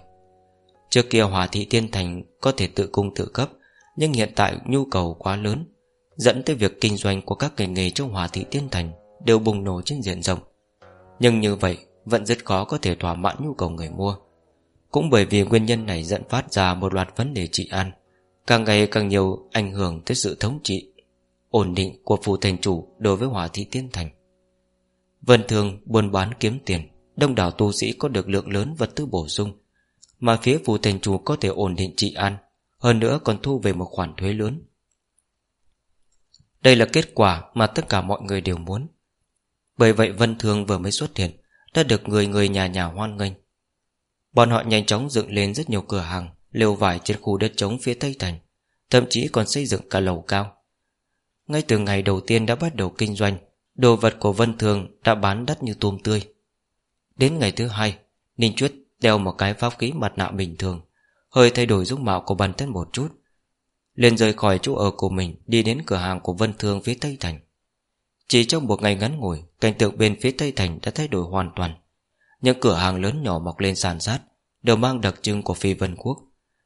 Trước kia Hòa Thị Tiên Thành Có thể tự cung tự cấp, Nhưng hiện tại nhu cầu quá lớn, Dẫn tới việc kinh doanh của các ngành nghề trong Hòa Thị Tiên Thành Đều bùng nổ trên diện rộng. Nhưng như vậy, Vẫn rất khó có thể thỏa mãn nhu cầu người mua. Cũng bởi vì nguyên nhân này dẫn phát ra một loạt vấn đề trị an, Càng ngày càng nhiều ảnh hưởng tới sự thống trị, Ổn định của phù thành chủ Đối với Hòa Thị Tiên Thành. Vân thường buôn bán kiếm tiền. Đông đảo tu sĩ có được lượng lớn vật tư bổ sung, Mà phía phù thành chủ có thể ổn định trị an, Hơn nữa còn thu về một khoản thuế lớn. Đây là kết quả mà tất cả mọi người đều muốn. Bởi vậy Vân Thương vừa mới xuất hiện, Đã được người người nhà nhà hoan nghênh. Bọn họ nhanh chóng dựng lên rất nhiều cửa hàng, Lều vải trên khu đất trống phía Tây Thành, Thậm chí còn xây dựng cả lầu cao. Ngay từ ngày đầu tiên đã bắt đầu kinh doanh, Đồ vật của Vân Thường đã bán đắt như tôm tươi. Đến ngày thứ hai Ninh Chuyết đeo một cái pháp khí mặt nạ bình thường Hơi thay đổi dung mạo của bản thân một chút liền rời khỏi chỗ ở của mình Đi đến cửa hàng của Vân Thương phía Tây Thành. Chỉ trong một ngày ngắn ngủi Cảnh tượng bên phía Tây Thành đã thay đổi hoàn toàn. Những cửa hàng lớn nhỏ mọc lên sàn sát Đều mang đặc trưng của phi vân quốc.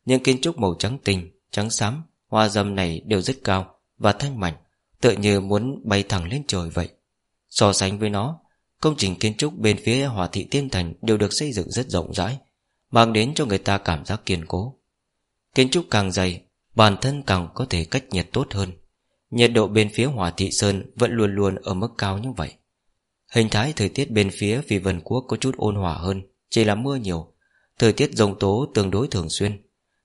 Những kiến trúc màu trắng tinh Trắng xám, hoa dâm này đều rất cao Và thanh mảnh Tựa như muốn bay thẳng lên trời vậy. So sánh với nó Công trình kiến trúc bên phía Hòa Thị Tiên Thành đều được xây dựng rất rộng rãi, mang đến cho người ta cảm giác kiên cố. Kiến trúc càng dày, bản thân càng có thể cách nhiệt tốt hơn. Nhiệt độ bên phía Hòa Thị Sơn vẫn luôn luôn ở mức cao như vậy. Hình thái thời tiết bên phía vì vần quốc có chút ôn hòa hơn, chỉ là mưa nhiều. Thời tiết rông tố tương đối thường xuyên.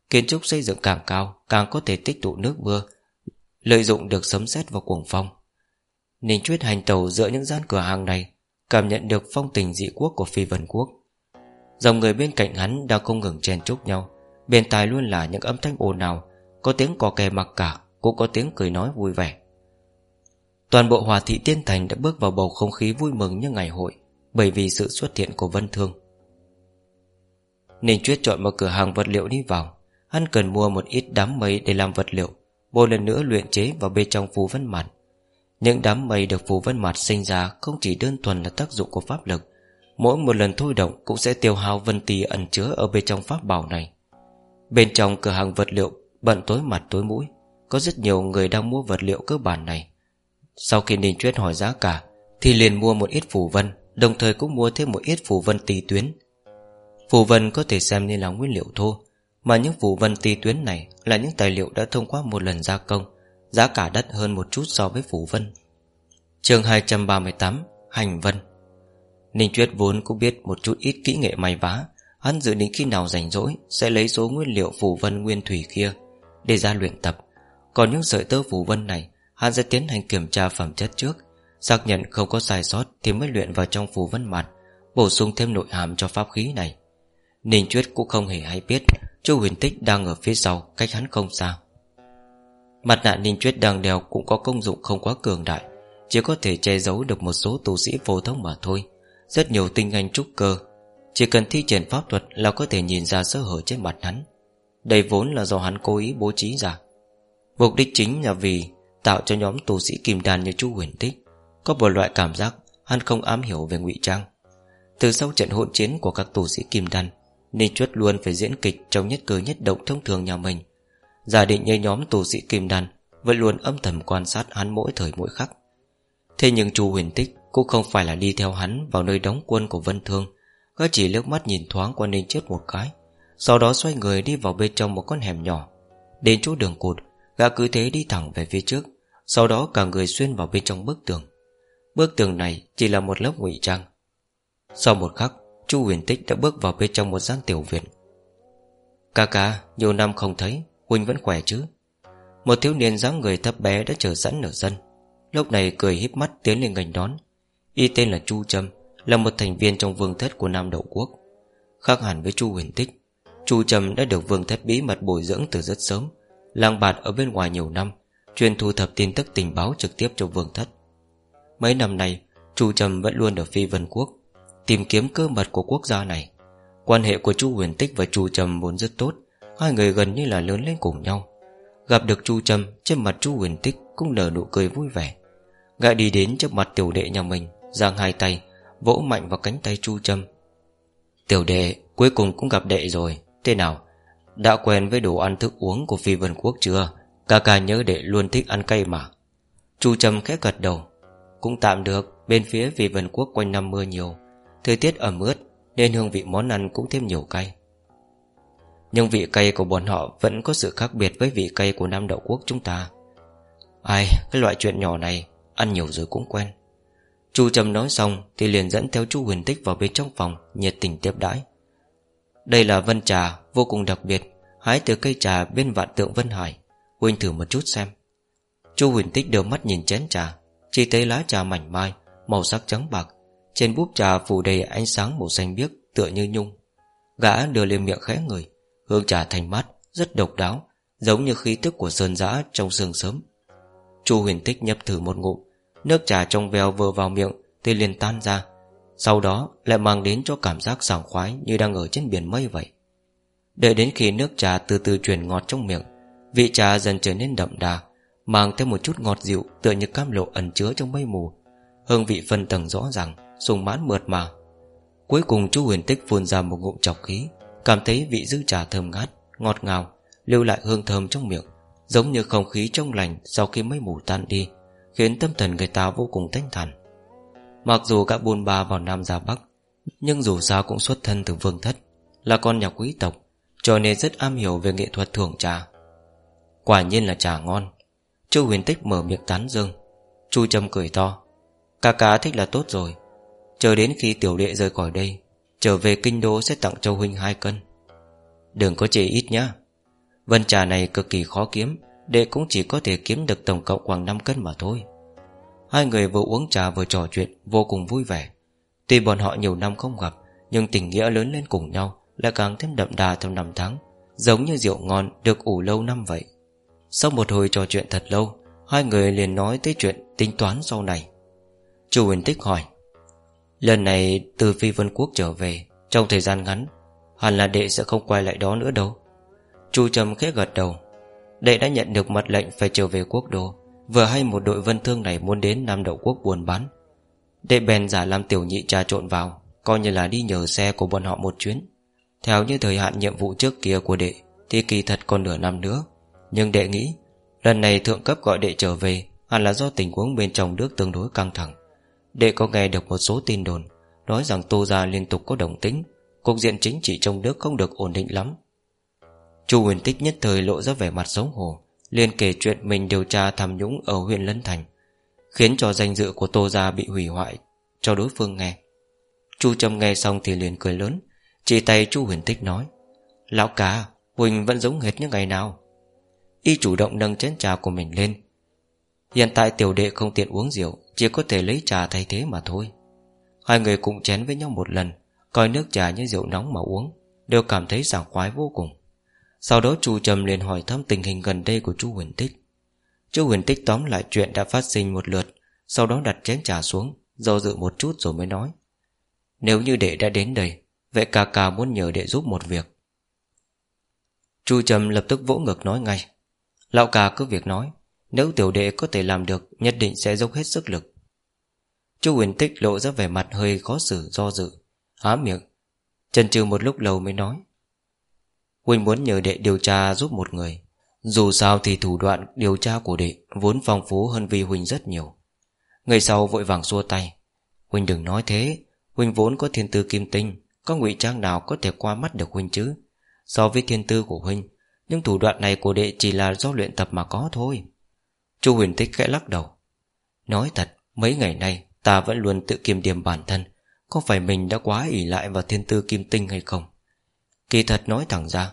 Kiến trúc xây dựng càng cao, càng có thể tích tụ nước mưa, lợi dụng được sấm sét và cuồng phong. Ninh Chuyết hành tàu giữa những gian cửa hàng này Cảm nhận được phong tình dị quốc của phi vân quốc. Dòng người bên cạnh hắn đang không ngừng chen chúc nhau. Bên tai luôn là những âm thanh ồn ào, Có tiếng cò kè mặc cả, Cũng có tiếng cười nói vui vẻ. Toàn bộ hòa thị tiên thành đã bước vào bầu không khí vui mừng như ngày hội, Bởi vì sự xuất hiện của Vân Thương. Ninh Chuyết chọn một cửa hàng vật liệu đi vào. Hắn cần mua một ít đám mây để làm vật liệu, Một lần nữa luyện chế vào bên trong phù vân mạn những đám mây được phù vân mặt sinh ra Không chỉ đơn thuần là tác dụng của pháp lực, Mỗi một lần thôi động Cũng sẽ tiêu hao vân tì ẩn chứa Ở bên trong pháp bảo này. Bên trong cửa hàng vật liệu Bận tối mặt tối mũi, Có rất nhiều người đang mua vật liệu cơ bản này. Sau khi Ninh Chuyết hỏi giá cả, Thì liền mua một ít phù vân, Đồng thời cũng mua thêm một ít phù vân tì tuyến. Phù vân có thể xem như là nguyên liệu thô, Mà những phù vân tì tuyến này Là những tài liệu đã thông qua một lần gia công. Giá cả đắt hơn một chút so với phủ vân. Chương 238 Hành Vân. Ninh Chuyết vốn cũng biết một chút ít kỹ nghệ may vá. Hắn dự định khi nào rảnh rỗi Sẽ lấy số nguyên liệu phủ vân nguyên thủy kia Để ra luyện tập. Còn những sợi tơ phủ vân này, Hắn sẽ tiến hành kiểm tra phẩm chất trước. Xác nhận không có sai sót Thì mới luyện vào trong phủ vân mặt Bổ sung thêm nội hàm cho pháp khí này. Ninh Chuyết cũng không hề hay biết Chu huyền tích đang ở phía sau, Cách hắn không xa. Mặt nạ Ninh Chuyết đang đeo cũng có công dụng không quá cường đại, Chỉ có thể che giấu được một số tu sĩ phổ thông mà thôi. Rất nhiều tinh anh trúc cơ, Chỉ cần thi triển pháp thuật là có thể nhìn ra sơ hở trên mặt hắn. Đây vốn là do hắn cố ý bố trí ra. Mục đích chính là vì Tạo cho nhóm tu sĩ kim đàn như chu huyền tích Có một loại cảm giác Hắn không ám hiểu về ngụy trang. Từ sau trận hỗn chiến của các tu sĩ kim đan, Ninh Chuất luôn phải diễn kịch Trong nhất cử nhất động thông thường nhà mình. Giả định như nhóm tù sĩ kim đan, Vẫn luôn âm thầm quan sát hắn mỗi thời mỗi khắc. Thế nhưng chu huyền tích Cũng không phải là đi theo hắn Vào nơi đóng quân của Vân Thương, Gã chỉ liếc mắt nhìn thoáng qua Ninh chết một cái, Sau đó xoay người đi vào bên trong một con hẻm nhỏ. Đến chỗ đường cụt, Gã cứ thế đi thẳng về phía trước, Sau đó cả người xuyên vào bên trong bức tường. Bức tường này chỉ là một lớp ngụy trang. Sau một khắc, Chu huyền tích đã bước vào bên trong một gian tiểu viện. Ca ca, Nhiều năm không thấy Huynh vẫn khỏe chứ? Một thiếu niên dáng người thấp bé đã chờ sẵn ở sân. Lúc này cười híp mắt tiến lên ngành đón. Y tên là Chu Trâm, Là một thành viên trong vương thất của Nam Đậu Quốc. Khác hẳn với Chu huyền tích, Chu Trâm đã được vương thất bí mật bồi dưỡng từ rất sớm, Lang bạt ở bên ngoài nhiều năm, Chuyên thu thập tin tức tình báo trực tiếp cho vương thất. Mấy năm nay, Chu Trầm vẫn luôn ở phi vân quốc, Tìm kiếm cơ mật của quốc gia này. Quan hệ của Chu huyền tích và Chu Trầm vốn rất tốt Hai người gần như là lớn lên cùng nhau. Gặp được Chu Trâm, Trên mặt Chu huyền tích cũng nở nụ cười vui vẻ. Gã đi đến trước mặt tiểu đệ nhà mình, Giang hai tay, Vỗ mạnh vào cánh tay Chu Trâm. Tiểu đệ, cuối cùng cũng gặp đệ rồi. Thế nào? Đã quen với đồ ăn thức uống của phi vân quốc chưa? Ca ca nhớ đệ luôn thích ăn cay mà. Chu Trâm khẽ gật đầu. Cũng tạm được, Bên phía vì vân quốc quanh năm mưa nhiều. Thời tiết ẩm ướt, Nên hương vị món ăn cũng thêm nhiều cay. Nhưng vị cay của bọn họ Vẫn có sự khác biệt với vị cay của Nam Đậu Quốc chúng ta. Ai, Cái loại chuyện nhỏ này, Ăn nhiều rồi cũng quen. Chu Trầm nói xong Thì liền dẫn theo chú Huyền Tích vào bên trong phòng, Nhiệt tình tiếp đãi. Đây là vân trà, vô cùng đặc biệt, Hái từ cây trà bên vạn tượng Vân Hải. Huynh thử một chút xem. Chu Huyền Tích đều mắt nhìn chén trà, Chỉ thấy lá trà mảnh mai, Màu sắc trắng bạc. Trên búp trà phủ đầy ánh sáng màu xanh biếc, Tựa như nhung. Gã đưa lên miệng khẽ người Hương trà thanh mát, rất độc đáo Giống như khí tức của sơn giã trong sương sớm. Chu huyền tích nhấp thử một ngụm Nước trà trong veo vừa vào miệng Thì liền tan ra Sau đó lại mang đến cho cảm giác sảng khoái Như đang ở trên biển mây vậy. Đợi đến khi nước trà từ từ chuyển ngọt trong miệng Vị trà dần trở nên đậm đà Mang thêm một chút ngọt dịu Tựa như cam lộ ẩn chứa trong mây mù. Hương vị phân tầng rõ ràng sung mãn mượt mà. Cuối cùng chú huyền tích phun ra một ngụm chọc khí Cảm thấy vị dư trà thơm ngát, Ngọt ngào, Lưu lại hương thơm trong miệng, Giống như không khí trong lành Sau khi mây mù tan đi, Khiến tâm thần người ta vô cùng thanh thản. Mặc dù các buôn ba vào Nam ra Bắc, Nhưng dù sao cũng xuất thân từ vương thất, Là con nhà quý tộc, Cho nên rất am hiểu về nghệ thuật thưởng trà. Quả nhiên là trà ngon. Chu huyền tích mở miệng tán dương. Chu trầm cười to. Ca cá thích là tốt rồi. Chờ đến khi tiểu đệ rời khỏi đây Trở về kinh đô sẽ tặng châu huynh hai cân. Đừng có chê ít nhá. Vân trà này cực kỳ khó kiếm, Đệ cũng chỉ có thể kiếm được tổng cộng khoảng 5 cân mà thôi. Hai người vừa uống trà vừa trò chuyện, Vô cùng vui vẻ. Tuy bọn họ nhiều năm không gặp, Nhưng tình nghĩa lớn lên cùng nhau Lại càng thêm đậm đà trong năm tháng, Giống như rượu ngon được ủ lâu năm vậy. Sau một hồi trò chuyện thật lâu, Hai người liền nói tới chuyện tính toán sau này. Chu Huyền Tích hỏi Lần này từ Phi Vân Quốc trở về, Trong thời gian ngắn, Hẳn là đệ sẽ không quay lại đó nữa đâu. Chu Trầm khẽ gật đầu. Đệ đã nhận được mật lệnh phải trở về quốc đô, Vừa hay một đội vân thương này muốn đến Nam Đậu Quốc buồn bán. Đệ bèn giả làm tiểu nhị trà trộn vào, Coi như là đi nhờ xe của bọn họ một chuyến. Theo như thời hạn nhiệm vụ trước kia của đệ, Thì kỳ thật còn nửa năm nữa. Nhưng đệ nghĩ, Lần này thượng cấp gọi đệ trở về, Hẳn là do tình huống bên trong nước tương đối căng thẳng. Đệ có nghe được một số tin đồn, Nói rằng Tô Gia liên tục có đồng tính Cục diện chính trị trong nước không được ổn định lắm. Chu huyền tích nhất thời lộ ra vẻ mặt xấu hổ, liền kể chuyện mình điều tra tham nhũng ở huyện Lân Thành, Khiến cho danh dự của Tô Gia bị hủy hoại, Cho đối phương nghe. Chu Trâm nghe xong thì liền cười lớn, Chỉ tay chu huyền tích nói, Lão cá, Huỳnh vẫn giống hệt như ngày nào. Y chủ động nâng chén trà của mình lên. Hiện tại tiểu đệ không tiện uống rượu chỉ có thể lấy trà thay thế mà thôi. Hai người cùng chén với nhau một lần, Coi nước trà như rượu nóng mà uống, Đều cảm thấy sảng khoái vô cùng. Sau đó chu Trầm liền hỏi thăm tình hình gần đây của chu huyền tích. Chu huyền tích tóm lại chuyện đã phát sinh một lượt, Sau đó đặt chén trà xuống, Do dự một chút rồi mới nói. Nếu như đệ đã đến đây, Vậy ca ca muốn nhờ đệ giúp một việc. Chu Trầm lập tức vỗ ngực nói ngay. Lão ca cứ việc nói. Nếu tiểu đệ có thể làm được, Nhất định sẽ dốc hết sức lực. Chu huyền tích lộ ra vẻ mặt hơi khó xử, do dự, Há miệng, Chần chừ một lúc lâu mới nói. Huynh muốn nhờ đệ điều tra giúp một người. Dù sao thì thủ đoạn điều tra của đệ Vốn phong phú hơn Vi Huynh rất nhiều. Người sau vội vàng xua tay. Huynh đừng nói thế, Huynh vốn có thiên tư kim tinh, Có ngụy trang nào có thể qua mắt được Huynh chứ? So với thiên tư của Huynh, Nhưng thủ đoạn này của đệ chỉ là do luyện tập mà có thôi. Chu huyền tích khẽ lắc đầu. Nói thật, Mấy ngày nay, ta vẫn luôn tự kiềm điểm bản thân. Có phải mình đã quá ỷ lại vào thiên tư kim tinh hay không? Kỳ thật nói thẳng ra,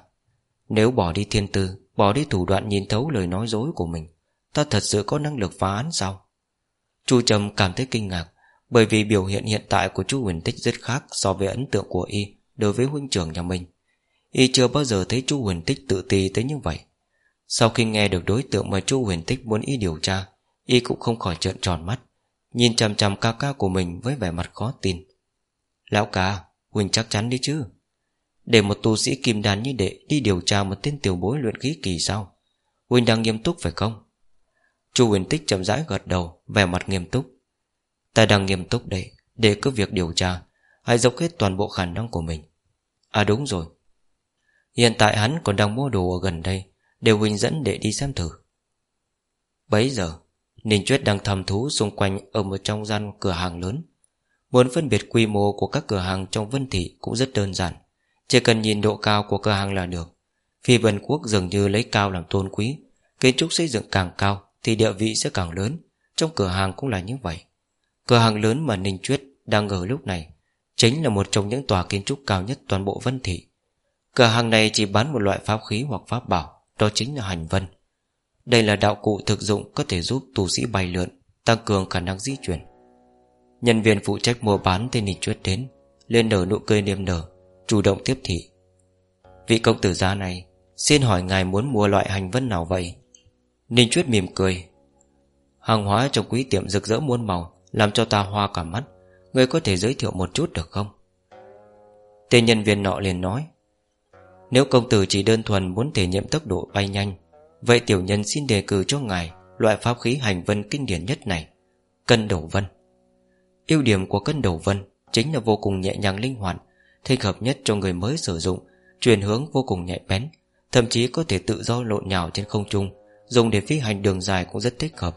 Nếu bỏ đi thiên tư, Bỏ đi thủ đoạn nhìn thấu lời nói dối của mình, Ta thật sự có năng lực phá án sao? Chu Trầm cảm thấy kinh ngạc, Bởi vì biểu hiện hiện tại của chú Huyền Tích rất khác So với ấn tượng của y Đối với huynh trưởng nhà mình. Y chưa bao giờ thấy chú Huyền Tích tự ti tới như vậy. Sau khi nghe được đối tượng Mà chú Huyền Tích muốn y điều tra Y cũng không khỏi trợn tròn mắt Nhìn chằm chằm ca ca của mình Với vẻ mặt khó tin. Lão ca, Huỳnh chắc chắn đi chứ? Để một tu sĩ kim đàn như đệ Đi điều tra một tên tiểu bối luyện khí kỳ sao? Huỳnh đang nghiêm túc phải không? Chu huyền tích chậm rãi gật đầu Vẻ mặt nghiêm túc. Ta đang nghiêm túc đấy Để cứ việc điều tra Hãy dốc hết toàn bộ khả năng của mình. À đúng rồi. Hiện tại hắn còn đang mua đồ ở gần đây Đều Huỳnh dẫn để đi xem thử. Bấy giờ, Ninh Chuyết đang thầm thú xung quanh Ở một trong gian cửa hàng lớn. Muốn phân biệt quy mô của các cửa hàng trong Vân Thị Cũng rất đơn giản. Chỉ cần nhìn độ cao của cửa hàng là được. Phi Vân Quốc dường như lấy cao làm tôn quý. Kiến trúc xây dựng càng cao Thì địa vị sẽ càng lớn. Trong cửa hàng cũng là như vậy. Cửa hàng lớn mà Ninh Chuyết đang ở lúc này Chính là một trong những tòa kiến trúc cao nhất toàn bộ Vân Thị. Cửa hàng này chỉ bán một loại pháp khí hoặc pháp bảo. Đó chính là hành vân. Đây là đạo cụ thực dụng có thể giúp tù sĩ bay lượn, Tăng cường khả năng di chuyển. Nhân viên phụ trách mua bán tên Ninh Chuyết đến Lên nở nụ cười niềm nở, Chủ động tiếp thị. Vị công tử gia này, Xin hỏi ngài muốn mua loại hành vân nào vậy? Ninh Chuyết mỉm cười. Hàng hóa trong quý tiệm rực rỡ muôn màu, Làm cho ta hoa cả mắt. Người có thể giới thiệu một chút được không? Tên nhân viên nọ liền nói. Nếu công tử chỉ đơn thuần muốn thể nghiệm tốc độ bay nhanh, Vậy tiểu nhân xin đề cử cho ngài Loại pháp khí hành vân kinh điển nhất này, Cân đầu vân. Ưu điểm của cân đầu vân Chính là vô cùng nhẹ nhàng linh hoạt, Thích hợp nhất cho người mới sử dụng Truyền hướng vô cùng nhạy bén, Thậm chí có thể tự do lộn nhào trên không trung, Dùng để phi hành đường dài cũng rất thích hợp.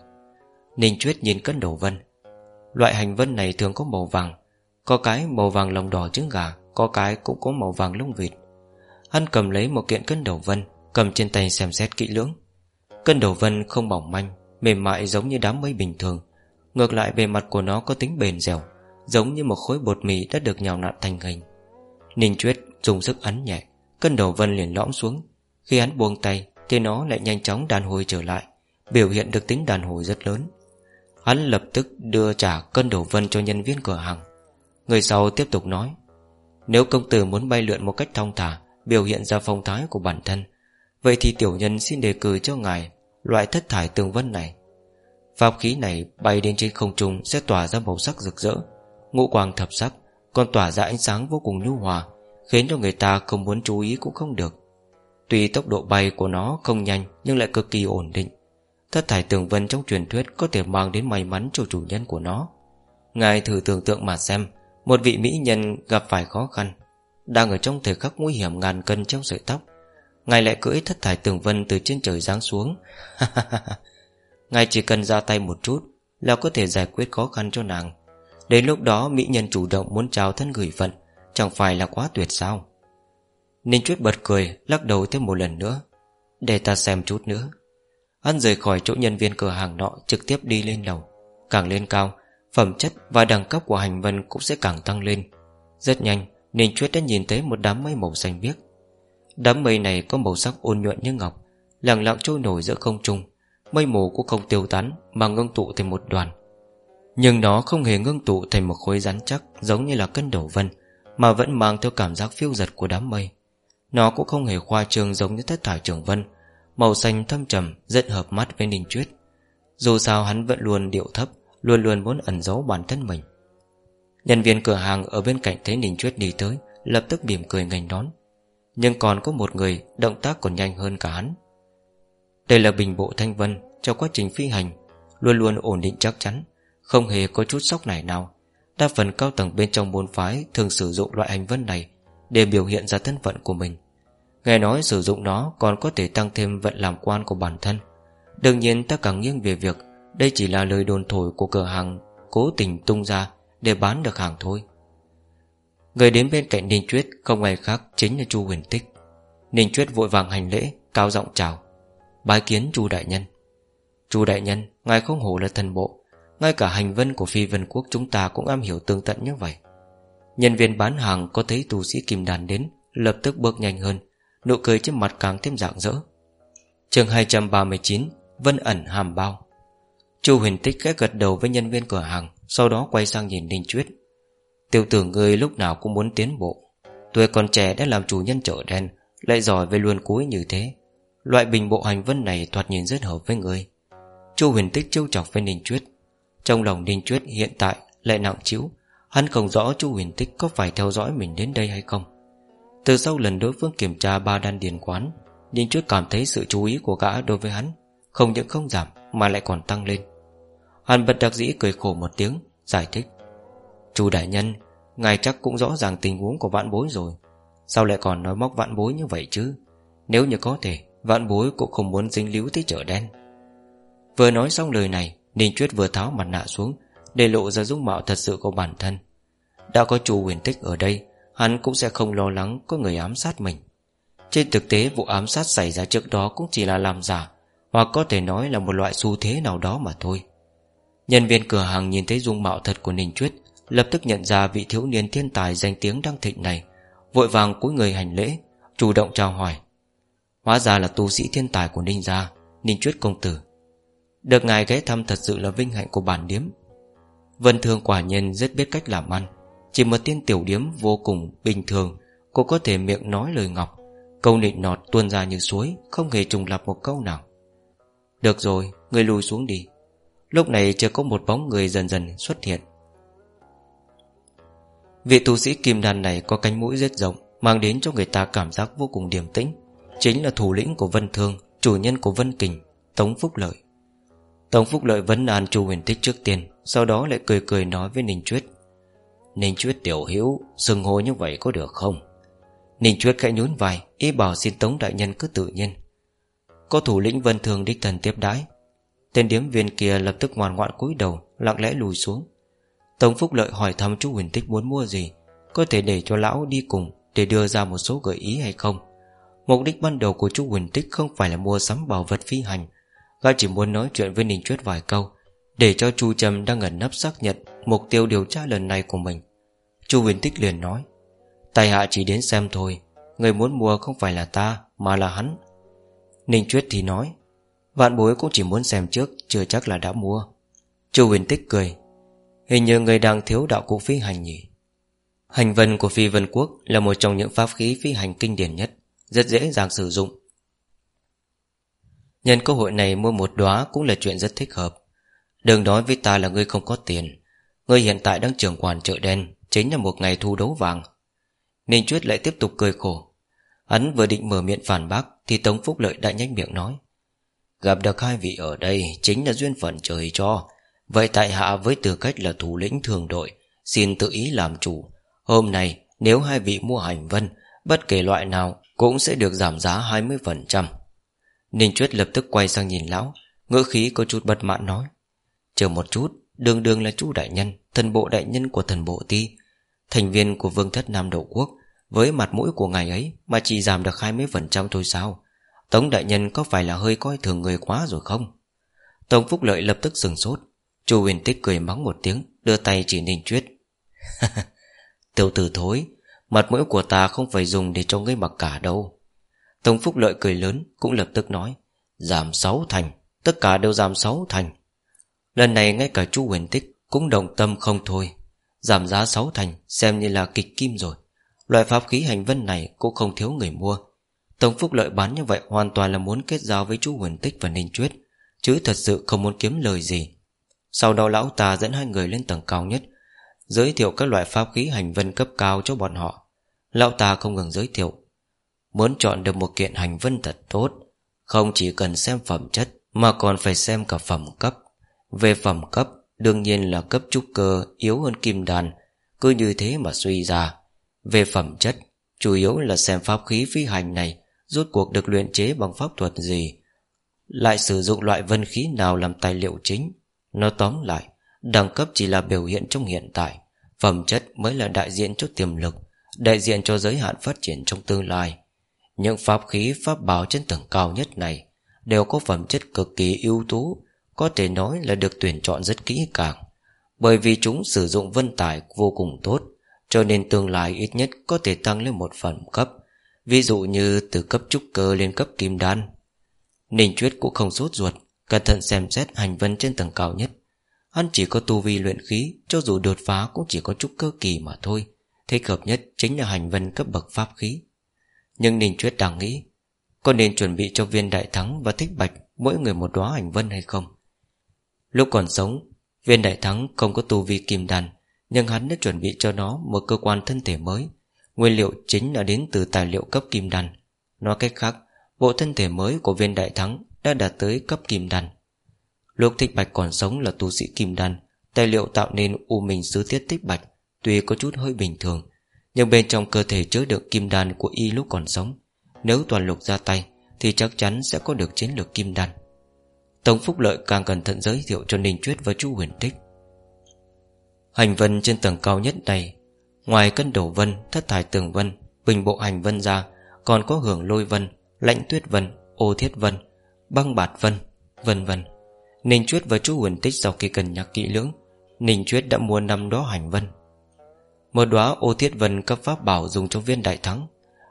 Ninh Chuyết nhìn cân đầu vân. Loại hành vân này thường có màu vàng, Có cái màu vàng lòng đỏ trứng gà, Có cái cũng có màu vàng lông vịt. Hắn cầm lấy một kiện cân đầu vân, Cầm trên tay xem xét kỹ lưỡng. Cân đầu vân không mỏng manh, Mềm mại giống như đám mây bình thường. Ngược lại bề mặt của nó có tính bền dẻo, Giống như một khối bột mì đã được nhào nặn thành hình. Ninh Chuyết dùng sức ấn nhẹ, Cân đầu vân liền lõm xuống. Khi hắn buông tay, Thì nó lại nhanh chóng đàn hồi trở lại, Biểu hiện được tính đàn hồi rất lớn. Hắn lập tức đưa trả cân đầu vân cho nhân viên cửa hàng. Người sau tiếp tục nói, Nếu công tử muốn bay lượn một cách thong thả Biểu hiện ra phong thái của bản thân. Vậy thì tiểu nhân xin đề cử cho ngài Loại thất thải tường vân này. Pháp khí này bay đến trên không trung Sẽ tỏa ra màu sắc rực rỡ, Ngũ quang thập sắc, Còn tỏa ra ánh sáng vô cùng nhu hòa, Khiến cho người ta không muốn chú ý cũng không được. Tuy tốc độ bay của nó không nhanh Nhưng lại cực kỳ ổn định. Thất thải tường vân trong truyền thuyết Có thể mang đến may mắn cho chủ nhân của nó. Ngài thử tưởng tượng mà xem, Một vị mỹ nhân gặp phải khó khăn. Đang ở trong thời khắc nguy hiểm ngàn cân trong sợi tóc. Ngài lại cưỡi thất thải tường vân từ trên trời giáng xuống. (laughs) Ngài chỉ cần ra tay một chút Là có thể giải quyết khó khăn cho nàng. Đến lúc đó, mỹ nhân chủ động muốn chào thân gửi phận, Chẳng phải là quá tuyệt sao? Ninh Chuyết bật cười, Lắc đầu thêm một lần nữa. Để ta xem chút nữa. Hắn rời khỏi chỗ nhân viên cửa hàng nọ, Trực tiếp đi lên lầu. Càng lên cao, Phẩm chất và đẳng cấp của hành vân cũng sẽ càng tăng lên. Rất nhanh Ninh Chuyết đã nhìn thấy một đám mây màu xanh biếc. Đám mây này có màu sắc ôn nhuận như ngọc Lặng lặng trôi nổi giữa không trung. Mây mù cũng không tiêu tán, Mà ngưng tụ thành một đoàn. Nhưng nó không hề ngưng tụ thành một khối rắn chắc Giống như là cân đổ vân, Mà vẫn mang theo cảm giác phiêu giật của đám mây. Nó cũng không hề khoa trương giống như thất thải trường vân, Màu xanh thâm trầm, Rất hợp mắt với Ninh Chuyết Dù sao hắn vẫn luôn điệu thấp, Luôn luôn muốn ẩn giấu bản thân mình. Nhân viên cửa hàng ở bên cạnh thấy Ninh Chuyết đi tới, Lập tức mỉm cười ngành đón. Nhưng còn có một người Động tác còn nhanh hơn cả hắn. Đây là bình bộ thanh vân, Trong quá trình phi hành, Luôn luôn ổn định chắc chắn, Không hề có chút sốc nảy nào. Đa phần cao tầng bên trong môn phái Thường sử dụng loại hành vân này Để biểu hiện ra thân phận của mình. Nghe nói sử dụng nó còn có thể tăng thêm vận làm quan của bản thân. Đương nhiên ta càng nghiêng về việc Đây chỉ là lời đồn thổi của cửa hàng Cố tình tung ra. Để bán được hàng thôi. Người đến bên cạnh Ninh Chuyết Không ai khác chính là Chu Huyền Tích. Ninh Chuyết vội vàng hành lễ, Cao giọng chào, Bái kiến Chu Đại Nhân. Chu Đại Nhân, Ngài không hổ là thần bộ, Ngay cả hành vân của phi vân quốc chúng ta Cũng am hiểu tương tận như vậy. Nhân viên bán hàng có thấy tù sĩ kim đàn đến, Lập tức bước nhanh hơn, Nụ cười trên mặt càng thêm rạng rỡ. Chương 239 Vân ẩn hàm bao. Chu huyền tích khẽ gật đầu với nhân viên cửa hàng. Sau đó quay sang nhìn Đinh Chuyết. Tiêu tử người lúc nào cũng muốn tiến bộ. Tuổi còn trẻ đã làm chủ nhân chợ đen, Lại giỏi về luôn cuối như thế. Loại bình bộ hành vân này thoạt nhìn rất hợp với người Chu huyền tích trêu chọc với Ninh Chuyết. Trong lòng Ninh Chuyết hiện tại lại nặng chiếu Hắn không rõ Chu huyền tích có phải theo dõi mình đến đây hay không. Từ sau lần đối phương kiểm tra ba đan điền quán, Ninh Chuyết cảm thấy sự chú ý của gã đối với hắn Không những không giảm Mà lại còn tăng lên. Hắn bật đặc dĩ cười khổ một tiếng, Giải thích. Chú đại nhân, Ngài chắc cũng rõ ràng tình huống của vạn bối rồi. Sao lại còn nói móc vạn bối như vậy chứ? Nếu như có thể, Vạn bối cũng không muốn dính líu tới chợ đen. Vừa nói xong lời này, Ninh Chuyết vừa tháo mặt nạ xuống, Để lộ ra dung mạo thật sự của bản thân. Đã có chủ huyền tích ở đây, Hắn cũng sẽ không lo lắng có người ám sát mình. Trên thực tế, vụ ám sát xảy ra trước đó Cũng chỉ là làm giả, Hoặc có thể nói là một loại xu thế nào đó mà thôi. Nhân viên cửa hàng nhìn thấy dung mạo thật của Ninh Chuyết Lập tức nhận ra vị thiếu niên thiên tài danh tiếng đang thịnh này Vội vàng cúi người hành lễ Chủ động chào hỏi. Hóa ra là tu sĩ thiên tài của Ninh gia Ninh Chuyết công tử. Được ngài ghé thăm thật sự là vinh hạnh của bản điếm. Vân Thương quả nhân rất biết cách làm ăn chỉ một tiên tiểu điếm vô cùng bình thường Cô có thể miệng nói lời ngọc Câu nịnh nọt tuôn ra như suối Không hề trùng lặp một câu nào. Được rồi, người lùi xuống đi. Lúc này chưa có một bóng người dần dần xuất hiện. Vị tu sĩ kim đàn này có cánh mũi rất rộng, Mang đến cho người ta cảm giác vô cùng điềm tĩnh. Chính là thủ lĩnh của Vân Thương, Chủ nhân của Vân Kình, Tống Phúc Lợi. Tống Phúc Lợi vấn an Chu huyền tích trước tiên, Sau đó lại cười cười nói với Ninh Chuyết. Ninh Chuyết tiểu hiểu Sừng hô như vậy có được không? Ninh Chuyết khẽ nhún vai, Ý bảo xin Tống Đại Nhân cứ tự nhiên. Có thủ lĩnh Vân Thường đích thần tiếp đái Tên điếm viên kia lập tức ngoan ngoạn cúi đầu, Lặng lẽ lùi xuống. Tống Phúc Lợi hỏi thăm chú huỳnh Tích muốn mua gì, Có thể để cho lão đi cùng Để đưa ra một số gợi ý hay không. Mục đích ban đầu của chú huỳnh Tích Không phải là mua sắm bảo vật phi hành. Gã chỉ muốn nói chuyện với Ninh Chuyết vài câu, để cho Chu Trầm đang ẩn nấp xác nhận Mục tiêu điều tra lần này của mình. Chu huỳnh Tích liền nói, Tài hạ chỉ đến xem thôi, Người muốn mua không phải là ta Mà là hắn. Ninh Chuyết thì nói Vạn bối cũng chỉ muốn xem trước, Chưa chắc là đã mua. Chu Huyền Tích cười. Hình như người đang thiếu đạo cụ phi hành nhỉ? Hành vân của phi vân quốc Là một trong những pháp khí phi hành kinh điển nhất, Rất dễ dàng sử dụng. Nhân cơ hội này mua một đóa Cũng là chuyện rất thích hợp. Đừng nói với ta là ngươi không có tiền. Ngươi hiện tại đang trưởng quản chợ đen, Chính là một ngày thu đấu vàng. Ninh Chuyết lại tiếp tục cười khổ. Hắn vừa định mở miệng phản bác, Thì Tống Phúc Lợi đã nhách miệng nói. Gặp được hai vị ở đây Chính là duyên phận trời cho. Vậy tại hạ với tư cách là thủ lĩnh thường đội, Xin tự ý làm chủ. Hôm nay, nếu hai vị mua hành vân, Bất kể loại nào Cũng sẽ được giảm giá 20% Ninh Chuyết lập tức quay sang nhìn lão, Ngữ khí có chút bật mạn nói, Chờ một chút, Đường đường là chú đại nhân, Thần bộ đại nhân của thần bộ ti. Thành viên của vương thất Nam Đậu Quốc, Với mặt mũi của ngài ấy Mà chỉ giảm được 20% thôi sao? Tống đại nhân có phải là hơi coi thường người quá rồi không? Tống Phúc Lợi lập tức sừng sốt. Chu huyền tích cười mắng một tiếng, Đưa tay chỉ Ninh Chuyết. (laughs) Tiểu tử thối, Mặt mũi của ta không phải dùng để cho ngươi mặc cả đâu. Tống Phúc Lợi cười lớn, Cũng lập tức nói, Giảm sáu thành, Tất cả đều giảm sáu thành. Lần này ngay cả chu huyền tích Cũng động tâm không thôi. Giảm giá sáu thành xem như là kịch kim rồi. Loại pháp khí hành vân này Cũng không thiếu người mua. Tống Phúc Lợi bán như vậy hoàn toàn là muốn kết giao với chú Huyền Tích và Ninh Chuyết, Chứ thật sự không muốn kiếm lời gì. Sau đó lão ta dẫn hai người lên tầng cao nhất, Giới thiệu các loại pháp khí hành vân cấp cao cho bọn họ. Lão ta không ngừng giới thiệu, Muốn chọn được một kiện hành vân thật tốt, Không chỉ cần xem phẩm chất Mà còn phải xem cả phẩm cấp. Về phẩm cấp, Đương nhiên là cấp trúc cơ Yếu hơn kim đàn Cứ như thế mà suy ra. Về phẩm chất, Chủ yếu là xem pháp khí phi hành này Rốt cuộc được luyện chế bằng pháp thuật gì? Lại sử dụng loại vân khí nào làm tài liệu chính? Nó tóm lại, Đẳng cấp chỉ là biểu hiện trong hiện tại, Phẩm chất mới là đại diện cho tiềm lực, Đại diện cho giới hạn phát triển trong tương lai. Những pháp khí, pháp bảo trên tầng cao nhất này Đều có phẩm chất cực kỳ ưu tú, Có thể nói là được tuyển chọn rất kỹ càng. Bởi vì chúng sử dụng vân tải vô cùng tốt, Cho nên tương lai ít nhất có thể tăng lên một phẩm cấp Ví dụ như từ cấp trúc cơ lên cấp kim đan. Ninh Chuyết cũng không sốt ruột, Cẩn thận xem xét hành vân trên tầng cao nhất. Hắn chỉ có tu vi luyện khí, Cho dù đột phá cũng chỉ có trúc cơ kỳ mà thôi. Thích hợp nhất chính là hành vân cấp bậc pháp khí. Nhưng Ninh Chuyết đang nghĩ, Có nên chuẩn bị cho viên đại thắng và thích bạch Mỗi người một đóa hành vân hay không? Lúc còn sống, Viên đại thắng không có tu vi kim đan, Nhưng hắn đã chuẩn bị cho nó Một cơ quan thân thể mới. Nguyên liệu chính là đến từ tài liệu cấp kim đan. Nói cách khác, Bộ thân thể mới của viên đại thắng Đã đạt tới cấp kim đan. Lục thích bạch còn sống là tu sĩ kim đan, Tài liệu tạo nên u minh sứ tiết tích bạch, Tuy có chút hơi bình thường, Nhưng bên trong cơ thể chứa đựng kim đan của y lúc còn sống, Nếu toàn lục ra tay, Thì chắc chắn sẽ có được chiến lược kim đan. Tống Phúc Lợi càng cẩn thận giới thiệu cho Ninh Chuyết và chú Huyền Tích. Hành vân trên tầng cao nhất này Ngoài cân đổ vân, thất thải tường vân Bình bộ hành vân ra Còn có hưởng lôi vân, lãnh tuyết vân Ô thiết vân, băng bạt vân Vân vân. Ninh Chuyết và chú huỳnh Tích sau khi cân nhắc kỹ lưỡng Ninh Chuyết đã mua năm đó hành vân. Một đóa ô thiết vân cấp pháp bảo dùng trong viên đại thắng.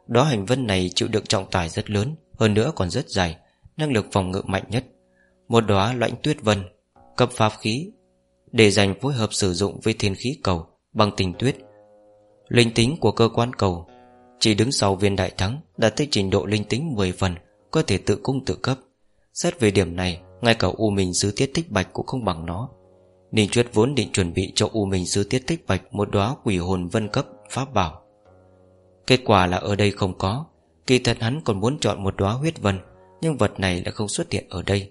Đó hành vân này chịu được trọng tải rất lớn Hơn nữa còn rất dài Năng lực phòng ngự mạnh nhất. Một đóa lãnh tuyết vân Cấp pháp khí Để dành phối hợp sử dụng với thiên khí cầu Bằng tình tuyết Linh tính của cơ quan cầu. Chỉ đứng sau viên đại thắng Đạt tới trình độ linh tính 10 phần, Có thể tự cung tự cấp. Xét về điểm này, Ngay cả U Minh Sứ Tiết Tích Bạch cũng không bằng nó. Ninh Chuyết vốn định chuẩn bị cho U Minh Sứ Tiết Tích Bạch Một đóa quỷ hồn vân cấp pháp bảo. Kết quả là ở đây không có. Kỳ thật hắn còn muốn chọn một đóa huyết vân, Nhưng vật này lại không xuất hiện ở đây.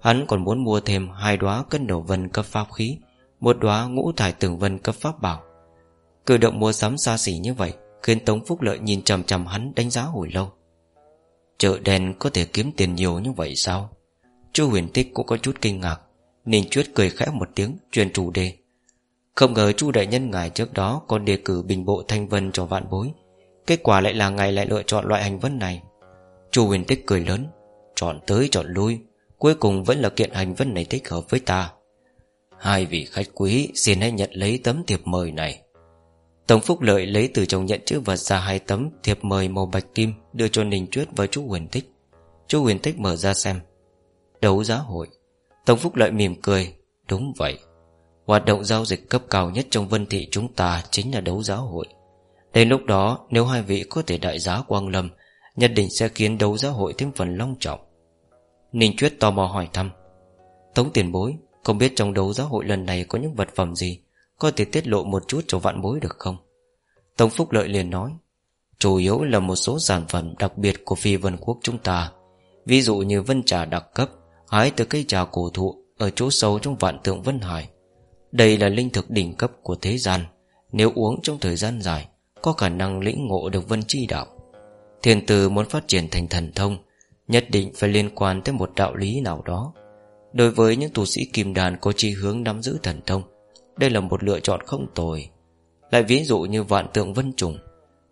Hắn còn muốn mua thêm hai đóa cân đầu vân cấp pháp khí, Một đóa ngũ thải tường vân cấp pháp bảo. Cử động mua sắm xa xỉ như vậy Khiến Tống Phúc Lợi nhìn chằm chằm hắn đánh giá hồi lâu. Chợ đen có thể kiếm tiền nhiều như vậy sao? Chu huyền tích cũng có chút kinh ngạc Ninh Chuyết cười khẽ một tiếng, Truyền chủ đề. Không ngờ chu đại nhân ngài trước đó Còn đề cử bình bộ thanh vân cho vạn bối, Kết quả lại là ngài lại lựa chọn loại hành vân này. Chu huyền tích cười lớn, Chọn tới chọn lui, Cuối cùng vẫn là kiện hành vân này thích hợp với ta. Hai vị khách quý Xin hãy nhận lấy tấm thiệp mời này. Tống Phúc Lợi lấy từ trong nhận chữ vật ra hai tấm, thiệp mời màu bạch kim, đưa cho Ninh Chuyết và chú Huyền Tích. Chú Huyền Tích mở ra xem. Đấu giá hội. Tống Phúc Lợi mỉm cười. Đúng vậy. Hoạt động giao dịch cấp cao nhất trong vân thị chúng ta chính là đấu giá hội. Đến lúc đó, nếu hai vị có thể đại giá quang lâm, Nhất định sẽ khiến đấu giá hội thêm phần long trọng Ninh Chuyết tò mò hỏi thăm Tống tiền bối, Không biết trong đấu giá hội lần này có những vật phẩm gì có thể tiết lộ một chút cho vạn bối được không? Tống Phúc Lợi liền nói, Chủ yếu là một số sản phẩm đặc biệt của phi vân quốc chúng ta. Ví dụ như vân trà đặc cấp, Hái từ cây trà cổ thụ, Ở chỗ sâu trong vạn tượng Vân Hải. Đây là linh thực đỉnh cấp của thế gian. Nếu uống trong thời gian dài, Có khả năng lĩnh ngộ được vân chi đạo. Thiền tử muốn phát triển thành thần thông, Nhất định phải liên quan tới một đạo lý nào đó. Đối với những tu sĩ kim đàn có chi hướng nắm giữ thần thông đây là một lựa chọn không tồi. Lại ví dụ như vạn tượng vân trùng.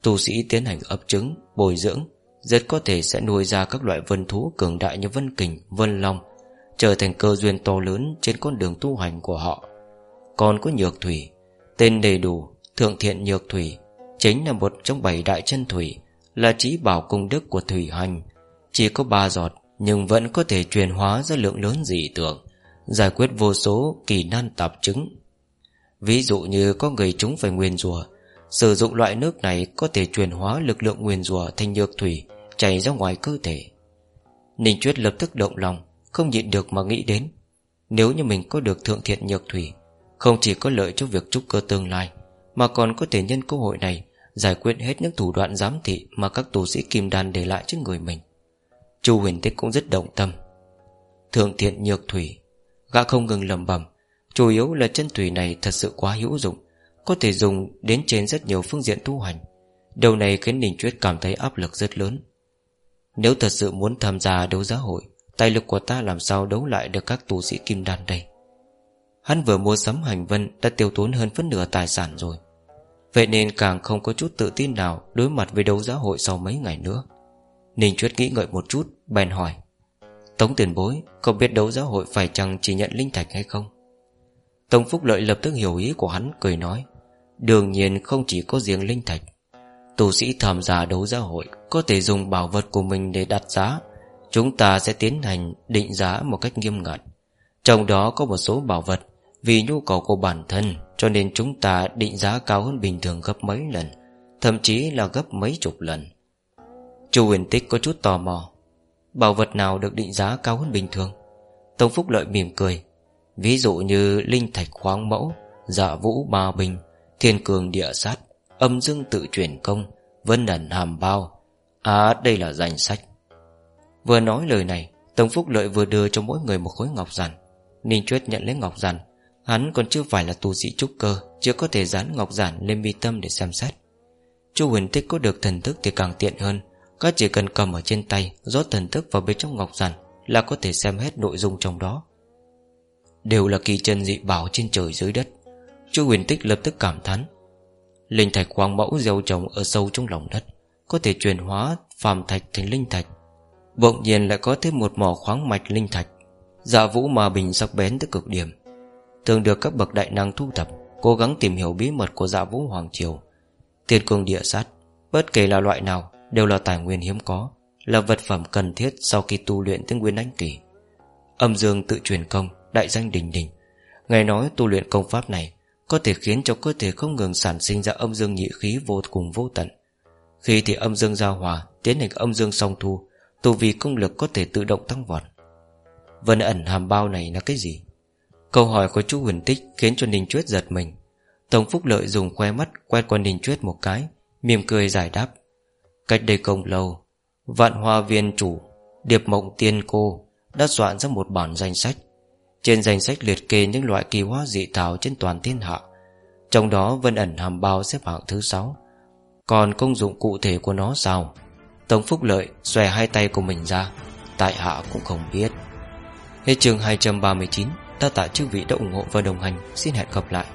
Tu sĩ tiến hành ấp trứng, bồi dưỡng Rất có thể sẽ nuôi ra các loại vân thú cường đại như vân kình, vân long Trở thành cơ duyên to lớn Trên con đường tu hành của họ. Còn có nhược thủy Tên đầy đủ Thượng thiện nhược thủy Chính là một trong bảy đại chân thủy Là trí bảo công đức của thủy hành. Chỉ có ba giọt Nhưng vẫn có thể truyền hóa ra lượng lớn dị tưởng Giải quyết vô số kỳ nan tạp chứng. Ví dụ như có người chúng phải nguyên rùa, Sử dụng loại nước này có thể chuyển hóa lực lượng nguyên rùa thành nhược thủy, chảy ra ngoài cơ thể. Ninh Chuyết lập tức động lòng, Không nhịn được mà nghĩ đến, Nếu như mình có được thượng thiện nhược thủy, Không chỉ có lợi cho việc trúc cơ tương lai, Mà còn có thể nhân cơ hội này Giải quyết hết những thủ đoạn giám thị Mà các tù sĩ kim đan để lại trên người mình. Chu huyền tích cũng rất động tâm. Thượng thiện nhược thủy, Gã không ngừng lầm bầm Chủ yếu là chân thủy này thật sự quá hữu dụng, Có thể dùng đến trên rất nhiều phương diện tu hành. Điều này khiến Ninh Chuyết cảm thấy áp lực rất lớn. Nếu thật sự muốn tham gia đấu giá hội, Tài lực của ta làm sao đấu lại được các tù sĩ kim đan đây? Hắn vừa mua sắm hành vân Đã tiêu tốn hơn phân nửa tài sản rồi. Vậy nên càng không có chút tự tin nào Đối mặt với đấu giá hội sau mấy ngày nữa. Ninh Chuyết nghĩ ngợi một chút, Bèn hỏi, Tống tiền bối, Cậu biết đấu giá hội phải chăng chỉ nhận linh thạch hay không? Tông Phúc Lợi lập tức hiểu ý của hắn, Cười nói, Đương nhiên không chỉ có riêng linh thạch tù sĩ tham gia đấu giá hội Có thể dùng bảo vật của mình để đặt giá. Chúng ta sẽ tiến hành định giá một cách nghiêm ngặt. Trong đó có một số bảo vật, Vì nhu cầu của bản thân, Cho nên chúng ta định giá cao hơn bình thường gấp mấy lần, Thậm chí là gấp mấy chục lần. Chu huyền tích có chút tò mò, Bảo vật nào được định giá cao hơn bình thường? Tông Phúc Lợi mỉm cười Ví dụ như Linh Thạch Khoáng Mẫu Dạ Vũ Ba Bình, Thiên Cường Địa Sát, Âm Dương Tự Chuyển Công, Vân ẩn Hàm Bao. À đây là danh sách. Vừa nói lời này, tống Phúc Lợi vừa đưa cho mỗi người một khối ngọc giản. Ninh Chuyết nhận lấy ngọc giản. Hắn còn chưa phải là tu sĩ trúc cơ, Chưa có thể dán ngọc giản lên mi tâm để xem xét. Chu huyền tích có được thần thức thì càng tiện hơn. Các chỉ cần cầm ở trên tay, rót thần thức vào bên trong ngọc giản Là có thể xem hết nội dung trong đó. Đều là kỳ chân dị bảo trên trời dưới đất. Chu huyền tích lập tức cảm thán, Linh thạch quang mẫu gieo trồng ở sâu trong lòng đất, Có thể chuyển hóa phàm thạch thành linh thạch, Bỗng nhiên lại có thêm một mỏ khoáng mạch linh thạch. Dạ vũ mà bình sắc bén tới cực điểm, Thường được các bậc đại năng thu thập, Cố gắng tìm hiểu bí mật của dạ vũ Hoàng Triều. Tiên cương địa sát, Bất kể là loại nào, Đều là tài nguyên hiếm có, Là vật phẩm cần thiết sau khi tu luyện tới nguyên ánh kỳ. Âm dương tự truyền công Đại danh đình đình. Ngài nói tu luyện công pháp này Có thể khiến cho cơ thể không ngừng sản sinh ra âm dương nhị khí vô cùng vô tận. Khi thì âm dương giao hòa, Tiến hành âm dương song thu, Tu vì công lực có thể tự động tăng vọt. Vân ẩn hàm bao này là cái gì? Câu hỏi của chú Huyền Tích Khiến cho Ninh Chuyết giật mình. Tổng Phúc Lợi dùng khoe mắt Quét qua Ninh Chuyết một cái, Mỉm cười giải đáp. Cách đây công lâu, Vạn hoa viên chủ Điệp mộng tiên cô Đã soạn ra một bản danh sách. Trên danh sách liệt kê những loại kỳ hoa dị thảo Trên toàn thiên hạ, Trong đó vân ẩn hàm bao xếp hạng thứ 6 Còn công dụng cụ thể của nó sao? Tống Phúc Lợi xòe hai tay của mình ra, Tại hạ cũng không biết. Hết chương 239 Ta tạ chư vị đã ủng hộ và đồng hành. Xin hẹn gặp lại.